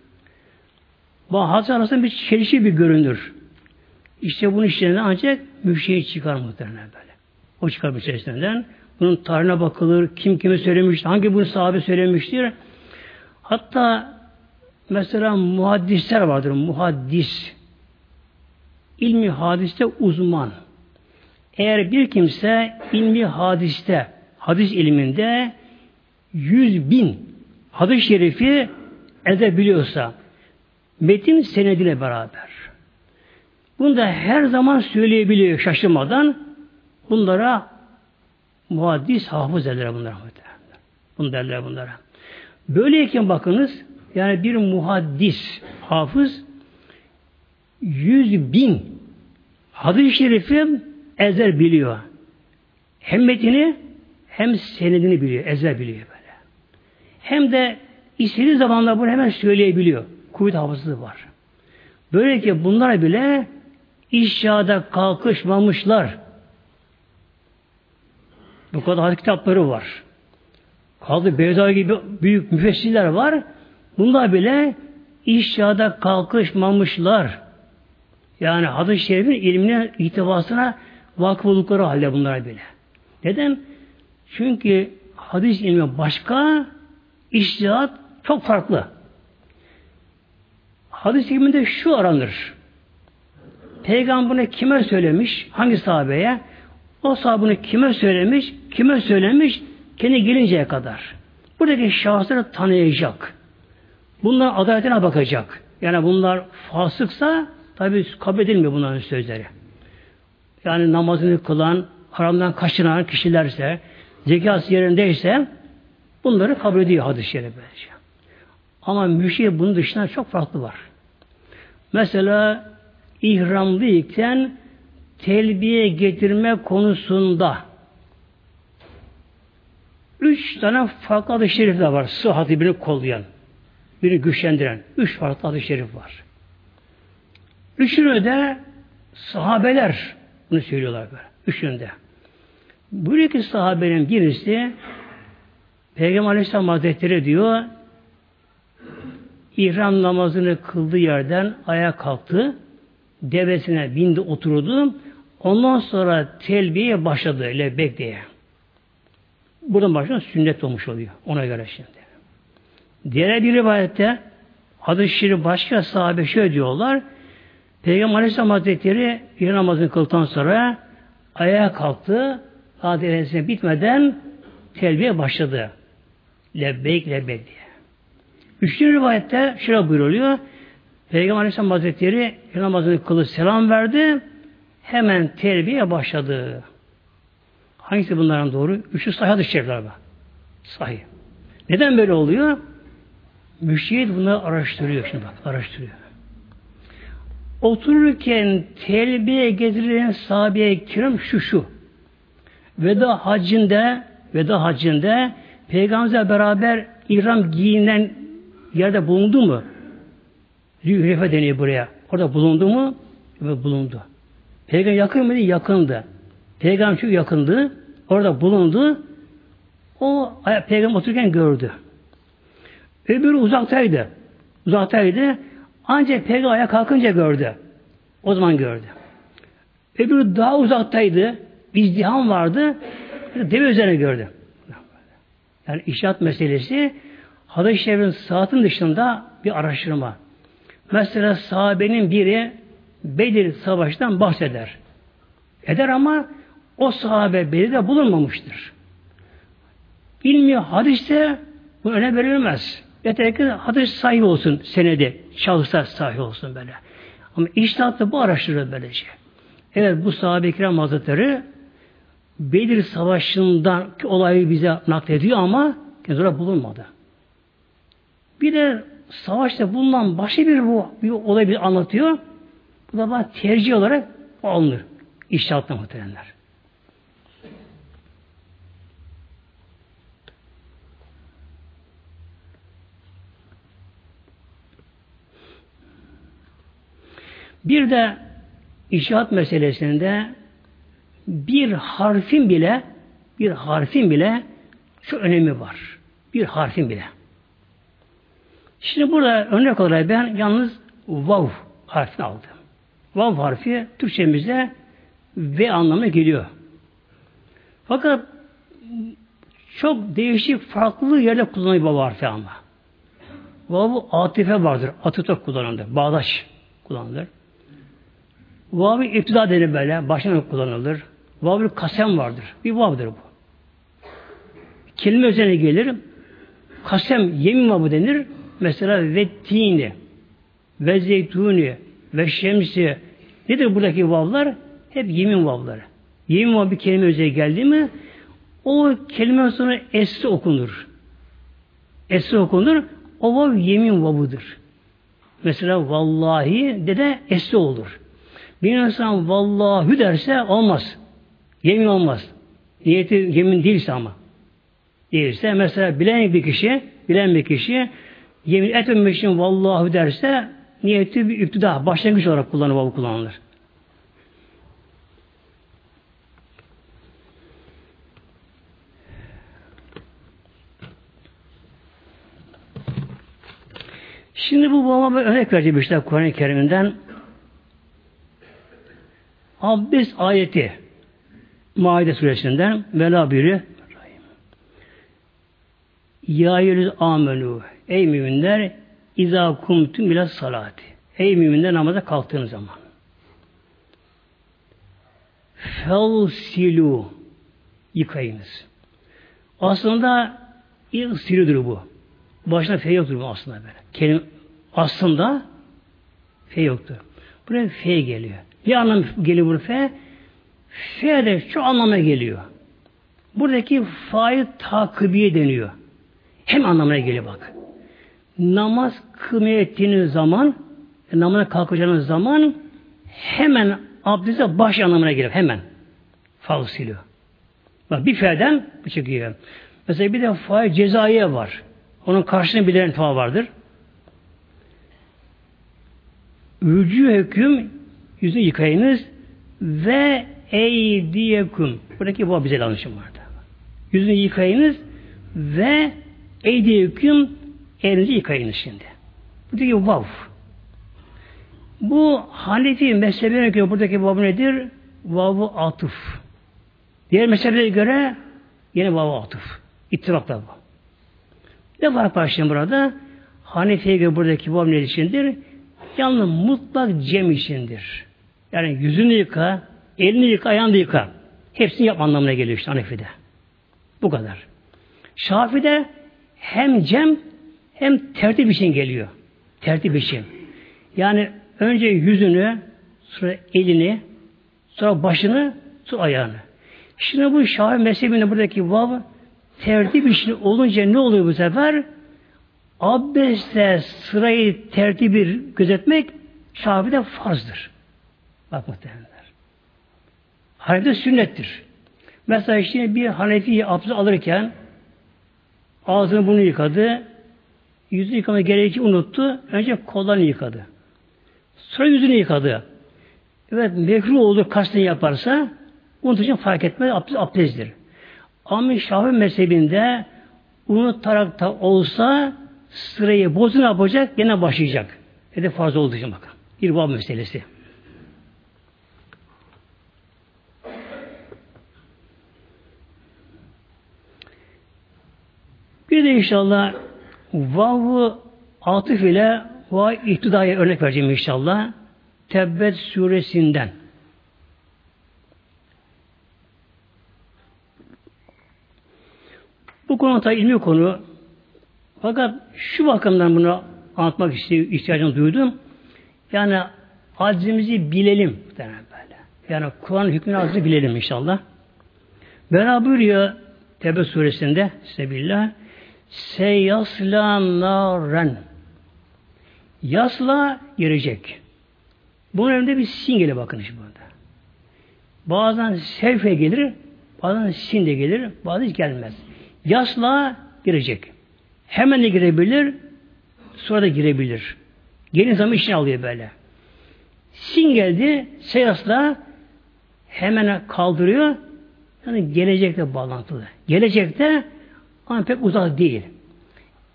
Hadis arasında bir çelişki bir göründür. İşte bunun içinden ancak müştehit çıkar muhtemelen böyle. O çıkar içerisinden. Bunun tarihine bakılır, kim kimi söylemiştir, hangi bunu sahabe söylemiştir. Hatta mesela muhaddisler vardır, muhaddis. İlmi hadiste uzman. Eğer bir kimse ilmi hadiste, hadis ilminde yüz bin hadis-i şerifi edebiliyorsa metin senedine beraber bunu da her zaman söyleyebiliyor şaşırmadan bunlara muhaddis hafız derler bunlara. Bunu derler bunlara. Böyleyken bakınız yani bir muhaddis hafız yüz bin hadis-i şerifi ezer biliyor. Hem metini hem senedini biliyor, ezer biliyor böyle. Hem de istediği zamanla bunu hemen söyleyebiliyor. Kuvvet hafızlığı var. Böylece bunlar bile işyada kalkışmamışlar. Bu kadar hadis kitapları var. Kaldı Beyza gibi büyük müfessirler var. Bunlar bile işyada kalkışmamışlar. Yani hadis-i şerifin ilmine, itibasına vakıf oldukları halde bunlara bile. Neden? Çünkü hadis ilmi başka, iştihat çok farklı. Hadis ilminde şu aranır. Peygamberine kime söylemiş, hangi sahabeye? O sahabını kime söylemiş, kime söylemiş, kendi gelinceye kadar. Buradaki şahısları tanıyacak. Bunlar adaletine bakacak. Yani bunlar fasıksa tabi kabul edilmiyor bunların sözleri. Yani namazını kılan, haramdan kaçınan kişilerse, zekası yerindeyse bunları kabul ediyor hadis-i şerif. Ama müşrik bunun dışında çok farklı var. Mesela ihramlıyken telbiye getirme konusunda üç tane farklı adı şerifler var. Sıhhatı birini kollayan, birini güçlendiren. Üç farklı adı şerif var. Üçünü de sahabeler bunu söylüyorlar böyle. Üçünü de. Bu iki sahabenin birisi Peygamber Aleyhisselam Hazretleri diyor İhram namazını kıldığı yerden ayağa kalktı. Devesine bindi oturdu. Ondan sonra telbiye başladı lebbek diye. Buradan başlayan sünnet olmuş oluyor. Ona göre şimdi. Diğer bir rivayette şiiri başka sahabe şöyle diyorlar. Peygamber Aleyhisselam Hazretleri bir namazını kıldıktan sonra ayağa kalktı. Adetine bitmeden telbiye başladı. Lebbeyk lebbeyk diye. Üçüncü rivayette şöyle buyuruluyor. Peygamber Aleyhisselam Hazretleri namazını kılıp selam verdi. Hemen terbiye başladı. Hangisi bunların doğru? Üçü sahih hadis şerifler var. Sahih. Neden böyle oluyor? Müştehit bunları araştırıyor şimdi bak, araştırıyor. Otururken telbiye getirilen sahabeye kiram şu şu. Veda hacinde veda hacinde peygamberle beraber ihram giyinen yerde bulundu mu? Zührefe deniyor buraya. Orada bulundu mu? Ve bulundu. Peygamber yakın mıydı? Yakındı. Peygamber çok yakındı. Orada bulundu. O peygamber otururken gördü. Öbürü uzaktaydı. Uzaktaydı. Ancak peygamber ayağa kalkınca gördü. O zaman gördü. Öbürü daha uzaktaydı. İzdiham vardı. Deve üzerine gördü. Yani işaret meselesi hadis-i şerifin saatin dışında bir araştırma. Mesela sahabenin biri Bedir Savaşı'ndan bahseder. Eder ama o sahabe Bedir'de bulunmamıştır. İlmi hadiste bu öne verilmez. Yeter ki hadis sahibi olsun senedi. Şahıslar sahibi olsun böyle. Ama iştahatla bu araştırıyor böylece. Evet bu sahabe-i kiram hazretleri Bedir Savaşı'ndan olayı bize naklediyor ama kendisi bulunmadı. Bir de savaşta bulunan başka bir bu bir olay bir anlatıyor. Bu da bana tercih olarak alınır. İştihatla muhtemelenler. Bir de işaret meselesinde bir harfin bile bir harfin bile şu önemi var. Bir harfin bile. Şimdi burada örnek olarak ben yalnız vav harfini aldım. Vav harfi Türkçemizde ve anlamına geliyor. Fakat çok değişik farklı yerde kullanılıyor vav harfi ama. Vav atife vardır. Atıta kullanılır. Bağdaş kullanılır. Vav-ı denir böyle. Başına kullanılır. Vav-ı kasem vardır. Bir vavdır bu. Kelime üzerine gelir. Kasem, yemin vavı denir. Mesela ve tini, ve zeytuni, ve şemsi. Nedir buradaki vavlar? Hep yemin vavları. Yemin vav bir kelime üzerine geldi mi o kelime sonra esri okunur. Esri okunur. O vav yemin vavıdır. Mesela vallahi de de esri olur. Bir insan vallahi derse olmaz. Yemin olmaz. Niyeti yemin değilse ama. Değilse mesela bilen bir kişi, bilen bir kişi yemin etmemek için vallahi derse niyeti bir iktida, başlangıç olarak kullanılır, kullanılır. Şimdi bu babama bir örnek verecek işte Kur'an-ı Kerim'inden. Abdest ayeti Maide suresinden Vela biri Ya yüz amenu Ey müminler İzâ kumtum bile salati Ey müminler namaza kalktığın zaman Felsilu yıkayınız. Aslında ilk silidir bu. Başına fe yoktur bu aslında böyle. Kelime, aslında fe yoktur. Buraya fe geliyor. Ne anlam geliyor bu fe? Fe de şu anlama geliyor. Buradaki fail takibiye deniyor. Hem anlamına geliyor bak. Namaz kılmaya ettiğiniz zaman, namaza kalkacağınız zaman hemen abdeste baş anlamına geliyor. Hemen. Faul siliyor. Bak bir fe'den bu çıkıyor. Mesela bir de fail cezaiye var. Onun karşılığında bir de vardır. Vücü hüküm yüzü yıkayınız ve eydiyekum. Buradaki bu bize yanlışım vardı. Yüzünü yıkayınız ve eydiyekum elinizi yıkayınız şimdi. Buradaki vav. Bu Hanefi mezhebine göre buradaki vav nedir? Vavu atıf. Diğer mezheplere göre yine vavu atıf. İttifakta bu. Ne var karşıyım burada? Hanefi'ye göre buradaki vav ne içindir? Yalnız mutlak cem içindir. Yani yüzünü yıka, elini yıka, ayağını yıka. Hepsini yap anlamına geliyor işte Hanefi'de. Bu kadar. Şafi'de hem cem hem tertip için geliyor. Tertip için. Yani önce yüzünü, sonra elini, sonra başını, sonra ayağını. Şimdi bu Şafi mezhebinde buradaki vav tertip için olunca ne oluyor bu sefer? Abdestte sırayı tertibi gözetmek Şafi'de farzdır. Bak muhtemelenler. Hanefi'de sünnettir. Mesela işte bir Hanefi abdest alırken ağzını bunu yıkadı, yüzünü yıkama gereği unuttu. Önce kollarını yıkadı. Sonra yüzünü yıkadı. Evet mekruh olur kastını yaparsa unutacak fark etmez abdest, abdesttir. Ama Şafii mezhebinde unutarak da olsa sırayı bozu ne yapacak? Gene başlayacak. Ve de farz olduğu için bakın. Bir bab meselesi. Bir de inşallah vav atıf ile va iktidaya örnek vereceğim inşallah. Tebbet suresinden. Bu konu tabi ilmi konu. Fakat şu bakımdan bunu anlatmak ihtiyacını duydum. Yani acizimizi bilelim. böyle. Yani Kur'an hükmünü acizini bilelim inşallah. Bela buyuruyor Tevbe suresinde Sebillah Seyasla naren Yasla girecek. Bunun önünde bir sin gelir bakın işte burada. Bazen sevfe gelir, bazen sin de gelir, bazen hiç gelmez. Yasla girecek. Hemen de girebilir, sonra da girebilir. Gelin zaman işini alıyor böyle. Sin geldi, seyasla hemen kaldırıyor. Yani gelecekte bağlantılı. Gelecekte ama pek uzak değil.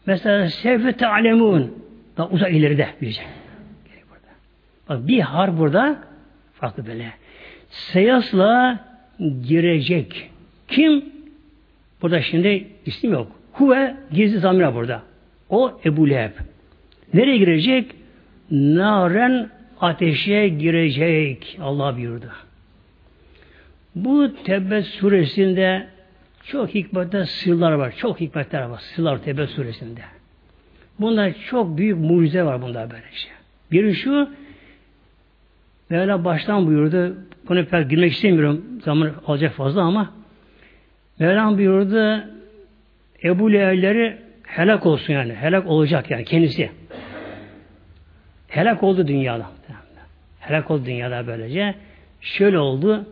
Mesela sevfe te'alemun daha uzak ileride diyecek. Bak bir har burada farklı böyle. Seyasla girecek. Kim? Burada şimdi isim yok. Huve gizli zamira burada. O Ebu Leheb. Nereye girecek? Naren ateşe girecek. Allah buyurdu. Bu Tebbe suresinde çok hikmetler sırlar var. Çok hikmetler var. Sırlar Tebbe suresinde. Bunda çok büyük mucize var bunda böyle şey. Biri şu Mevla baştan buyurdu. Bunu pek girmek istemiyorum. Zaman alacak fazla ama Mevlam buyurdu Ebu Leheb'leri helak olsun yani. Helak olacak yani kendisi. Helak oldu dünyada. Helak oldu dünyada böylece. Şöyle oldu.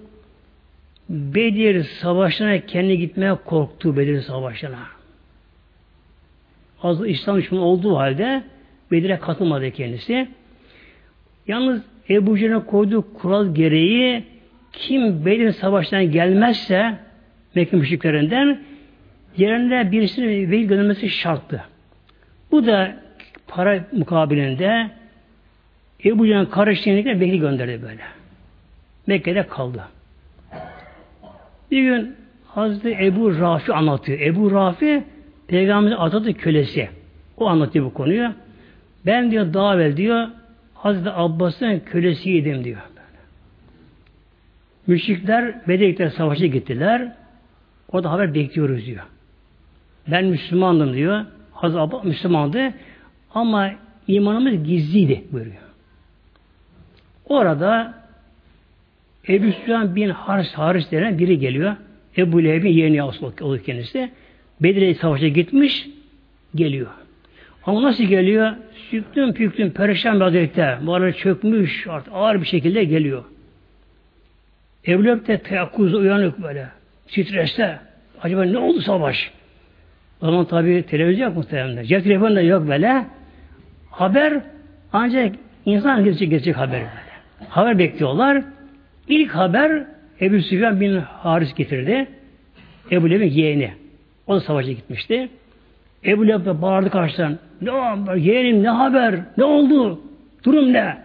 Bedir savaşına kendi gitmeye korktu Bedir savaşına. Az İslam düşmanı olduğu halde Bedir'e katılmadı kendisi. Yalnız Ebu Cehil'e koyduğu kural gereği kim Bedir savaşına gelmezse Mekke müşriklerinden yerine birisini vehil göndermesi şarttı. Bu da para mukabilinde Ebu Cehil'in kardeşliğine vehil gönderdi böyle. Mekke'de kaldı. Bir gün Hazreti Ebu Rafi anlatıyor. Ebu Rafi Peygamberin atadı kölesi. O anlatıyor bu konuyu. Ben diyor daha evvel diyor Hazreti Abbas'ın kölesiydim diyor. Müşrikler Bedir'de savaşa gittiler. O da haber bekliyoruz diyor. Ben Müslümandım diyor. Hazreti Abbas Müslümandı. Ama imanımız gizliydi buyuruyor. Orada Ebu Süfyan bin Haris, Haris denen biri geliyor. Ebu Leheb'in yeğeni oluyor kendisi. Bedir'e savaşa gitmiş, geliyor. Ama nasıl geliyor? Süktüm püktüm, perişan vaziyette. Bana çökmüş, artık ağır bir şekilde geliyor. Ebu Leheb de teyakkuz uyanık böyle. Streste. Acaba ne oldu savaş? O zaman tabi televizyon yok muhtemelen. Cep telefonu da yok böyle. Haber ancak insan geçecek, geçecek haber böyle. Haber bekliyorlar. İlk haber Ebu Süfyan bin Haris getirdi. Ebu Leheb'in yeğeni. O da savaşa gitmişti. Ebu Leheb de bağırdı karşıdan. Ne haber? Yeğenim ne haber? Ne oldu? Durum ne?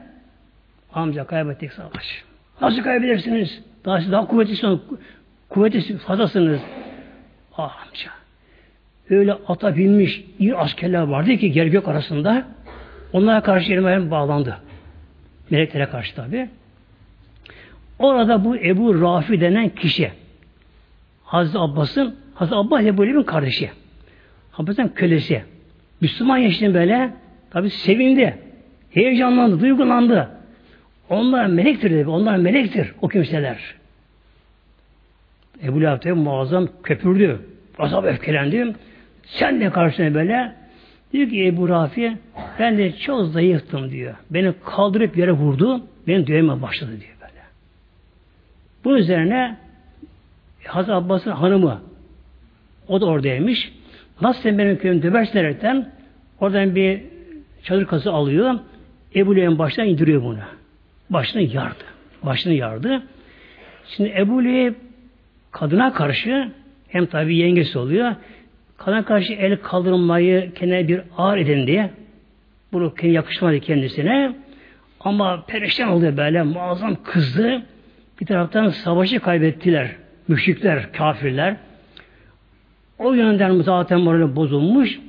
Amca kaybettik savaş. Nasıl kaybedersiniz? Daha siz daha kuvvetlisiniz. Kuvvetli fazlasınız. Ah amca. Öyle ata binmiş iyi askerler vardı ki yer gök arasında. Onlara karşı elime bağlandı. Meleklere karşı tabi. Orada bu Ebu Rafi denen kişi Hazreti Abbas'ın Hazreti Abbas Ebu Leheb'in kardeşi. Abbas'ın kölesi. Müslüman yaşını böyle tabi sevindi. Heyecanlandı, duygulandı. Onlar melektir dedi. Onlar melektir o kimseler. Ebu Leheb muazzam köpürdü. Azap öfkelendi. Sen de karşısına böyle diyor ki Ebu Rafi ben de çok zayıftım diyor. Beni kaldırıp yere vurdu. Beni dövmeye başladı diyor. Bu üzerine Hazreti Abbas'ın hanımı o da oradaymış. Nasıl sen benim köyümü döversin derekten oradan bir çadır kası alıyor. Ebu Leheb'in başına indiriyor bunu. Başını yardı. Başını yardı. Şimdi Ebu Leheb kadına karşı hem tabi yengesi oluyor. Kadına karşı el kaldırmayı kendine bir ağır edin diye bunu yakışmadı kendisine. Ama perişan oldu böyle muazzam kızdı. Bir taraftan savaşı kaybettiler. Müşrikler, kafirler. O yönden zaten morali bozulmuş.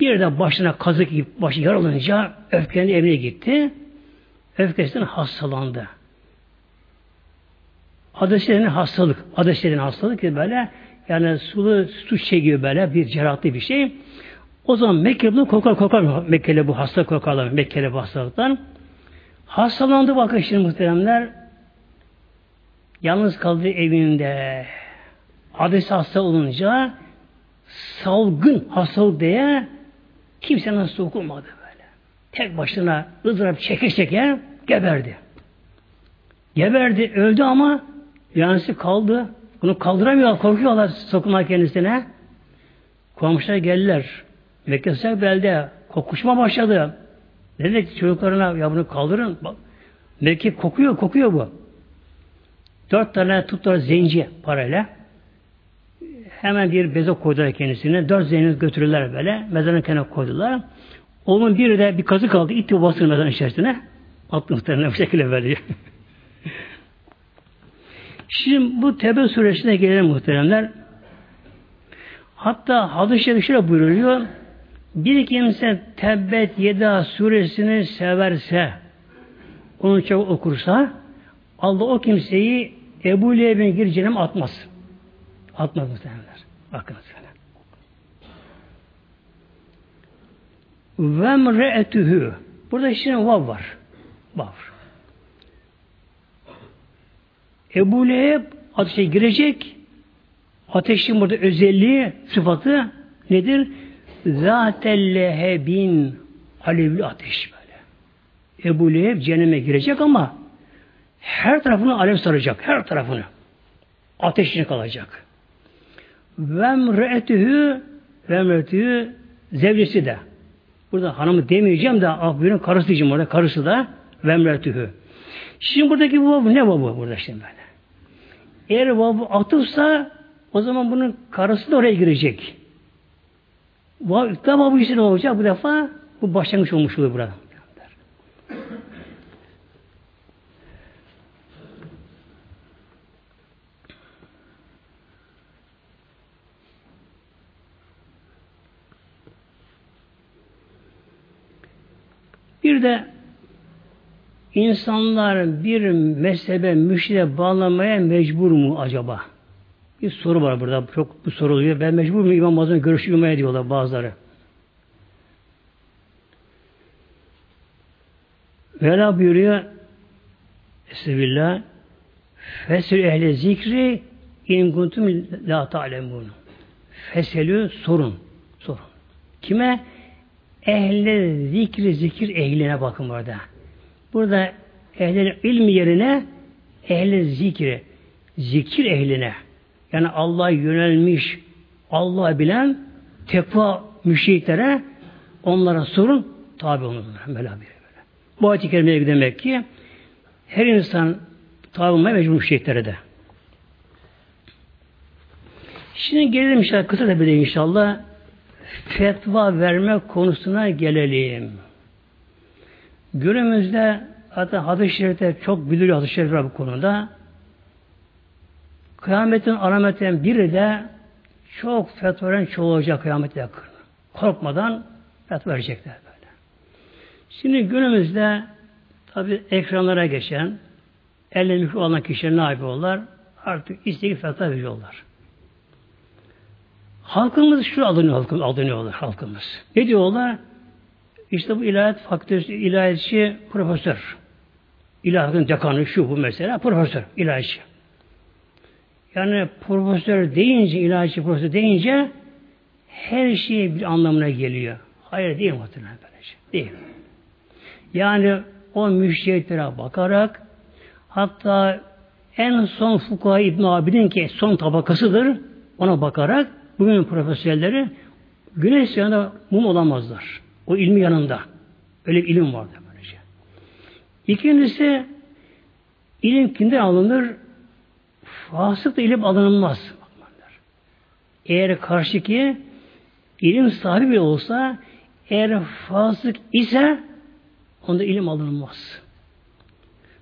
Bir de başına kazık gibi başı yaralınca öfkenin evine gitti. Öfkesinden hastalandı. Adeş hastalık. Adeş hastalık ki böyle yani sulu su çekiyor böyle bir cerrahtı bir şey. O zaman Mekke bunu kokar kokar Mekke'li bu hasta kokarlar Mekke'li bu hastalıktan. Hastalandı bakın şimdi muhteremler. Yalnız kaldığı evinde adres hasta olunca salgın hastalık diye kimse nasıl sokulmadı böyle. Tek başına ızdırap çeke çeke geberdi. Geberdi, öldü ama yansı kaldı. Bunu kaldıramıyorlar, korkuyorlar sokulma kendisine. Komşular geldiler. Mekke sıcak belde kokuşma başladı. Dedi ki çocuklarına ya bunu kaldırın. Bak, Mekke kokuyor, kokuyor bu. Dört tane tuttular zenci parayla. Hemen bir beze koydular kendisine. Dört zeynep götürürler böyle. Mezarın kenarına koydular. Onun biri de bir kazık aldı. itti basını mezarın içerisine. Attı muhtemelen bu şekilde böyle. Şimdi bu Tebe suresine gelen muhteremler hatta hadis-i şerif şöyle buyuruyor bir kimse Tebbet Yeda suresini severse onu çok okursa Allah o kimseyi Ebu Leheb'in gireceğine atmaz. Atmaz muhtemelenler. Bakınız böyle. Vemre'etühü. Burada şimdi vav var. Vav. Ebu Leheb ateşe girecek. Ateşin burada özelliği, sıfatı nedir? Zatel lehebin alevli ateş böyle. Ebu Leheb cehenneme girecek ama her tarafını alev saracak. Her tarafını. Ateş içine kalacak. Vemre'etühü vemre'etühü zevcesi de. Burada hanımı demeyeceğim de ah buyurun karısı diyeceğim orada. Karısı da vemre'etühü. Şimdi buradaki bu ne bu burada şimdi böyle? Eğer babu atıfsa o zaman bunun karısı da oraya girecek. Tamam bu işin olacak bu defa bu başlangıç olmuş oluyor burada. Bir de insanlar bir mezhebe, müşride bağlamaya mecbur mu acaba? Bir soru var burada. Çok bu soruluyor. Ben mecbur muyum İmam Azam'ın görüşü diyorlar bazıları. Vela buyuruyor Estağfirullah Fesir ehli zikri in kuntum la ta'lemun. Feselü sorun. Sorun. Kime? Ehli zikri zikir ehline bakın burada. Burada ehli ilmi yerine ehli zikri zikir ehline yani Allah'a yönelmiş, Allah'ı bilen tekva müşriklere onlara sorun tabi olunur. Böyle böyle. Bu ayet-i kerimeye demek ki her insan tabi olmaya mecbur müşriklere de. Şimdi gelelim inşallah kısa da bile inşallah fetva verme konusuna gelelim. Günümüzde hatta hadis-i şerifte çok biliriyor hadis-i şerif bu konuda. Kıyametin alametinden biri de çok fetvaların çoğu olacak kıyamet yakın. Korkmadan fetva verecekler böyle. Şimdi günümüzde tabi ekranlara geçen elle mikro olan kişiler ne yapıyorlar? Artık istediği fetva veriyorlar. Halkımız şu alınıyor, halkımız, alınıyorlar halkımız. Ne diyorlar? İşte bu ilahiyat fakültesi, ilahiyatçı profesör. İlahiyatın dekanı şu bu mesela profesör, ilahiyatçı. Yani profesör deyince, ilahiyatçı profesör deyince her şey bir anlamına geliyor. Hayır değil muhtemelen böylece. Değil. Yani o müştehitlere bakarak hatta en son Fukuha İbn Abidin ki son tabakasıdır ona bakarak bugün profesörleri güneş yanında mum olamazlar. O ilmi yanında. Öyle bir ilim vardır böylece. İkincisi ilim kimden alınır? Fasık da ilim alınmaz. Eğer karşıki ilim sahibi olsa eğer fasık ise onda ilim alınmaz.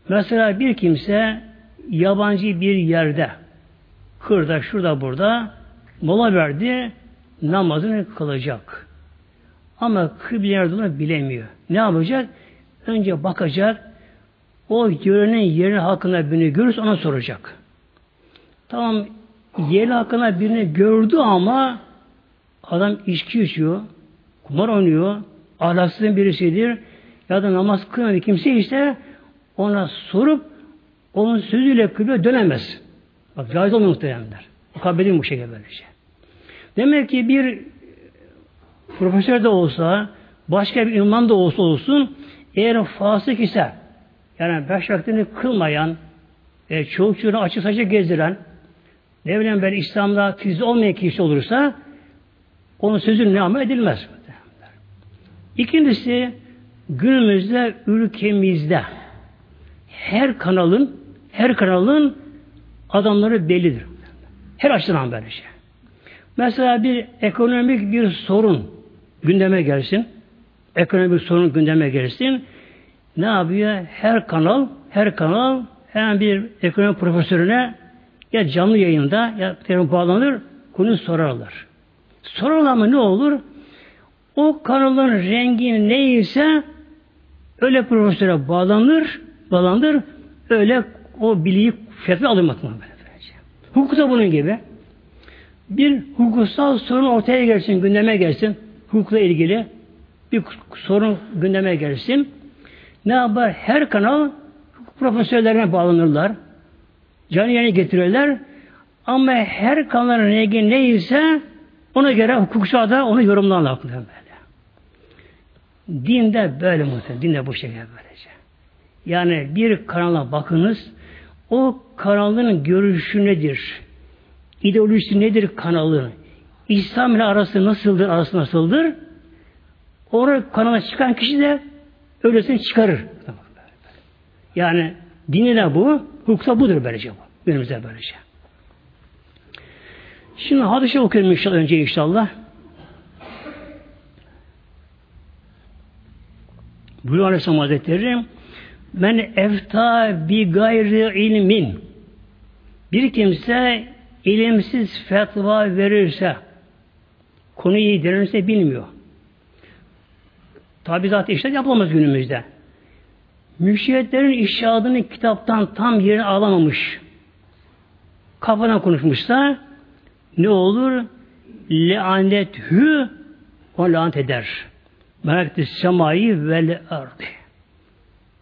Mesela bir kimse yabancı bir yerde kırda, şurada, burada mola verdi, namazını kılacak. Ama kıble nerede bilemiyor. Ne yapacak? Önce bakacak, o yörenin yeri hakkında birini görürse ona soracak. Tamam yeri hakkında birini gördü ama adam içki içiyor, kumar oynuyor, ahlaksızın birisidir ya da namaz kılmayan kimse işte ona sorup onun sözüyle kıble dönemez. Bak caiz olmuyor muhteremler. Kabul edin bu şekilde böylece. Demek ki bir profesör de olsa, başka bir imam da olsa olsun, eğer fasık ise, yani beş vaktini kılmayan, e, çoğu çocuğunu açık saçık gezdiren, ne bileyim ben İslam'da tizli olmayan kişi olursa onun sözü ne amel edilmez. İkincisi günümüzde ülkemizde her kanalın her kanalın adamları bellidir. Her açıdan böyle şey. Mesela bir ekonomik bir sorun gündeme gelsin. Ekonomik sorun gündeme gelsin. Ne yapıyor? Her kanal, her kanal hemen bir ekonomi profesörüne ya canlı yayında ya telefon bağlanır, konuyu sorarlar. Sorarlar mı ne olur? O kanalın rengi neyse öyle profesöre bağlanır, bağlanır, öyle o bilgiyi fetva alınmak mı? Hukuk da bunun gibi. Bir hukuksal sorun ortaya gelsin, gündeme gelsin, hukukla ilgili bir sorun gündeme gelsin. Ne yapar? Her kanal profesörlerine bağlanırlar. Canı yeni getirirler. Ama her kanalın rengi neyse ona göre hukukçular da onu yorumlarlar. Böyle. Dinde böyle muhtemelen. Dinde bu şekilde böylece. Yani bir kanala bakınız o kanalın görüşü nedir? İdeolojisi nedir kanalın? İslam ile arası nasıldır? Arası nasıldır? Oraya kanala çıkan kişi de öylesini çıkarır. Yani dini de bu, hukukta budur böylece bu. Günümüzde böylece. Şimdi hadise okuyalım inşallah önce inşallah. Buyuruyor Aleyhisselam Hazretleri Men efta bi gayri ilmin bir kimse ilimsiz fetva verirse konuyu derinse bilmiyor. Tabi zaten işte yapılamaz günümüzde. Müşriyetlerin işadını kitaptan tam yerini alamamış. Kafadan konuşmuşsa ne olur? Leanethü o lanet eder. Melekti semayı vel ardı.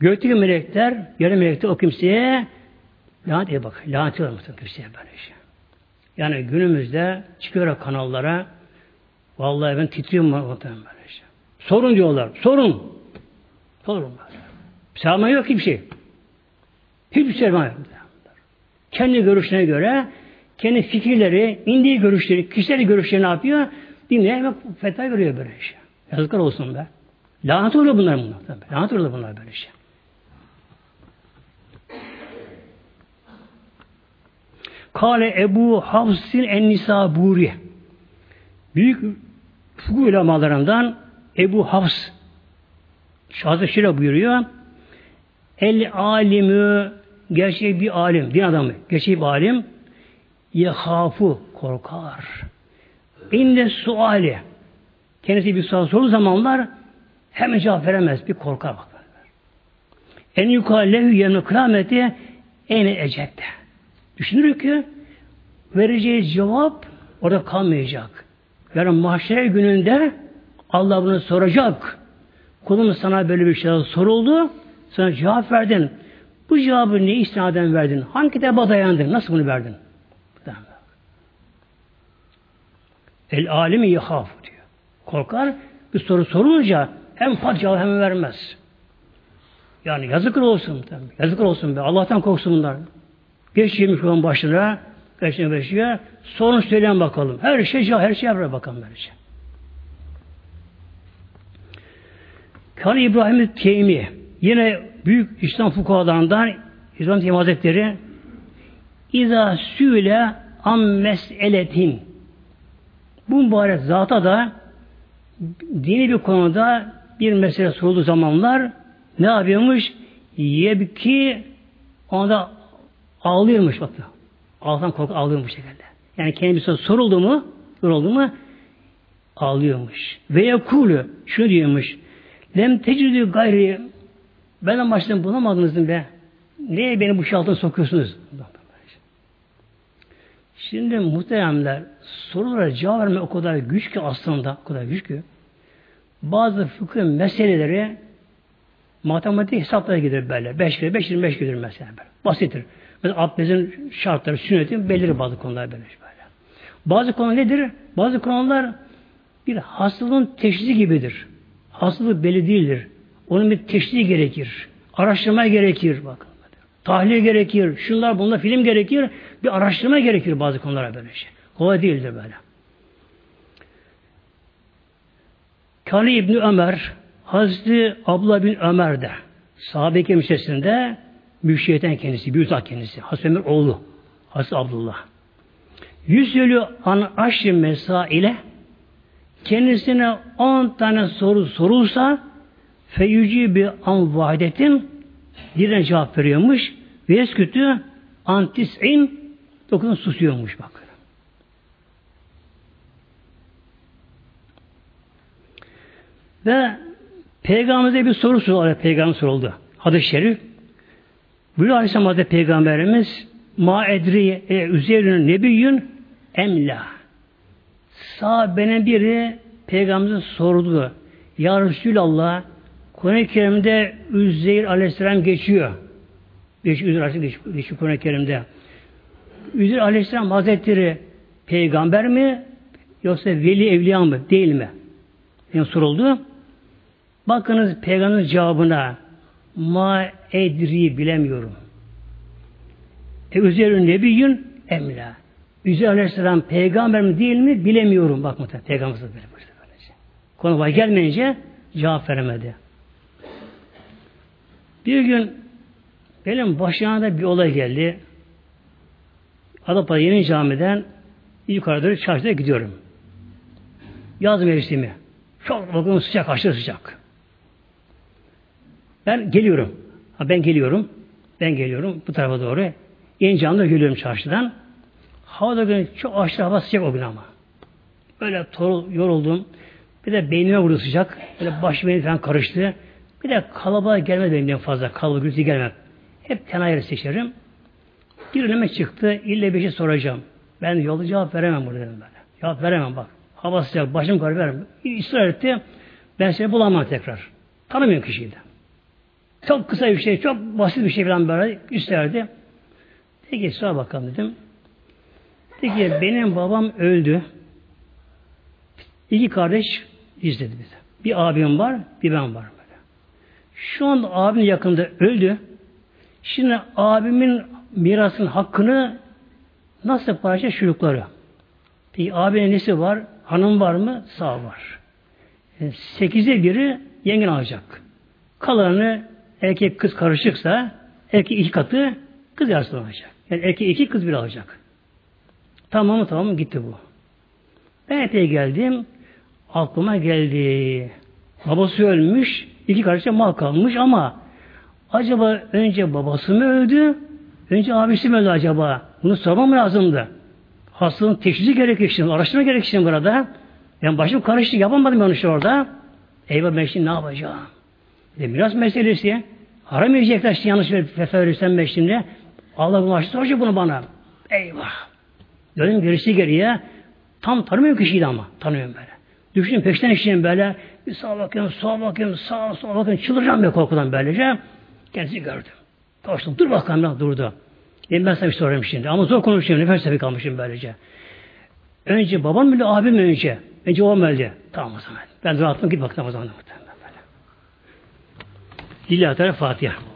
Gökteki melekler, yarı melekler o kimseye lanet ediyor bak. Lanet ediyor muhtemelen kimseye böyle şey. Yani günümüzde çıkıyor kanallara vallahi ben titriyorum muhtemelen böyle şey. Sorun diyorlar. Sorun. Sorun. Selman yok hiçbir şey. Hiçbir şey yok. Kendi görüşüne göre kendi fikirleri, indiği görüşleri, kişisel görüşleri ne yapıyor? Dinleye hemen fetva veriyor böyle şey. Yazıklar olsun be. Lanet oluyor bunlar bunlar. Lanet oluyor bunlar böyle şey. Kale Ebu Hafs'in en Nisaburi. Büyük fıkıh ulemalarından Ebu Hafs Hazreti şöyle buyuruyor. El alimü gerçek bir alim, din adamı, gerçek bir alim yehafu korkar. İnde suali kendisi bir soru sorduğu zamanlar hemen cevap veremez. Bir korkar bak. En yukarı lehü yerine kıyameti en ecekte. Düşünür ki vereceği cevap orada kalmayacak. Yani mahşer gününde Allah bunu soracak. Kulum sana böyle bir şey soruldu. Sana cevap verdin. Bu cevabı ne istinaden verdin? Hangi kitaba dayandın? Nasıl bunu verdin? El alimi yahaf diyor. Korkar. Bir soru sorulunca hem pat cevap hem vermez. Yani yazıklar olsun. Yazıklar olsun be. Allah'tan korksun bunlar. Geç mikrofonun başına, geçine başına, sorun söyleyen bakalım. Her şey her şey yapar bakalım böylece. Kan İbrahim Teymi yine büyük İslam fukahalarından İslam Teymi Hazretleri İza süle am meseletin bu mübarek zata da dini bir konuda bir mesele sorulduğu zamanlar ne yapıyormuş? Yebki onda Ağlıyormuş bak. Ağzından korku ağlıyormuş bu şekilde. Yani kendisi soruldu mu, soruldu mu ağlıyormuş. Ve yakulu şunu diyormuş. Lem tecidü gayri benden baştan bulamadınız be? Niye beni bu şaltına sokuyorsunuz? Şimdi muhteremler sorulara cevap verme o kadar güç ki aslında o kadar güç ki bazı fıkıh meseleleri matematik hesaplara gider böyle. 5 kere 5 25 gider mesela. Basittir. Mesela abdestin şartları, sünnetin belirli bazı konular böyle. böyle. Bazı konu nedir? Bazı konular bir hastalığın teşhisi gibidir. Hastalık belli değildir. Onun bir teşhisi gerekir. Araştırma gerekir. Bakın. Tahlil gerekir. Şunlar bunlar film gerekir. Bir araştırma gerekir bazı konulara böyle şey. Kolay değildir böyle. Kani İbni Ömer Hazreti Abla bin Ömer de sahabe-i müşriyeten kendisi, büyük kendisi. Hazreti Ömer oğlu. Hazreti Abdullah. Yüzülü an aşrı mesa ile kendisine on tane soru sorulsa feyücü bir an vahidetin birine cevap veriyormuş ve eskütü antis'in dokuzun susuyormuş bakın. Ve Peygamber'e bir soru soruldu. Peygamber soruldu. Hadis-i Şerif. Buyuruyor Aleyhisselam Hazreti Peygamberimiz Ma edri e, üzerine nebiyyün emla. Sahabenin biri Peygamber'e sordu. Ya Resulallah Kur'an-ı Kerim'de Üzeyir Aleyhisselam geçiyor. Geçiyor, Üzeyir Aleyhisselam geçiyor Kur'an-ı Kerim'de. Üzeyir Aleyhisselam Hazretleri peygamber mi yoksa veli evliya mı değil mi? Yani soruldu. Bakınız peygamberin cevabına ma edri bilemiyorum. E üzerün nebiyyün emla. Üzeyir Aleyhisselam peygamber mi değil mi bilemiyorum. Bak muhtemelen peygamber böyle böylece. Konu var gelmeyince cevap veremedi. Bir gün benim başıma da bir olay geldi. Adapazarı Yeni Cami'den yukarıda çarşıda gidiyorum. Yaz mevsimi. Çok bakın sıcak, aşırı sıcak. Ben geliyorum. Ha, ben geliyorum. Ben geliyorum bu tarafa doğru. Yeni Cami'de geliyorum çarşıdan. Hava da çok aşırı hava sıcak o gün ama. Böyle torul, yoruldum. Bir de beynime vurdu sıcak. Böyle baş beynim falan karıştı. Bir de kalabalığa gelmez benimden fazla. Kalabalık gürültü gelmez. Hep tenayeri seçerim. Bir önüme çıktı. İlle bir şey soracağım. Ben yolu cevap veremem burada dedim böyle. Cevap veremem bak. Hava sıcak. Başım karı veremem. İsrar etti. Ben seni bulamam tekrar. Tanımıyorum kişiyi de. Çok kısa bir şey, çok basit bir şey falan böyle üstlerdi. Peki sonra bakalım dedim. Peki benim babam öldü. İki kardeş izledi bize. Bir abim var, bir ben var. Böyle. Şu anda abim yakında öldü. Şimdi abimin mirasın hakkını nasıl paylaşacak çocukları? Peki abinin nesi var? Hanım var mı? Sağ var. E, sekize biri yengen alacak. Kalanı erkek kız karışıksa erkek iki katı kız yarısı alacak. Yani erkek iki kız bir alacak. Tamam mı tamam mı gitti bu. Ben epey geldim. Aklıma geldi. Babası ölmüş. iki kardeşe mal kalmış ama acaba önce babası mı öldü? Önce abisi mi öldü acaba? Bunu sormam lazımdı. Hastalığın teşhisi gerekir Araştırma gerekir burada. Ben başım karıştı. Yapamadım ben işte orada. Eyvah ben şimdi ne yapacağım? De miras meselesi. Aramayacaklar şimdi yanlış fefe verirsem ben şimdi. Allah bunu açtı soracak bunu bana. Eyvah. Dönüm gerisi geriye. Tam tanımıyorum kişiydi ama. Tanımıyorum böyle. Düşünün peşten işleyeyim böyle. Bir sağa bakıyorum, sağa bakıyorum, sağa sağa bakıyorum. Çıldıracağım be korkudan böylece. Kendisi gördüm. Koştum. Dur bakalım lan durdu. Dedim ben sana bir sorayım şimdi. Ama zor konuşuyorum. Nefes nefes kalmışım böylece. Önce babam mı abim önce? Önce babam öldü. Tamam o zaman. Ben rahatım git bakalım o zaman. Lillahi Teala Fatiha.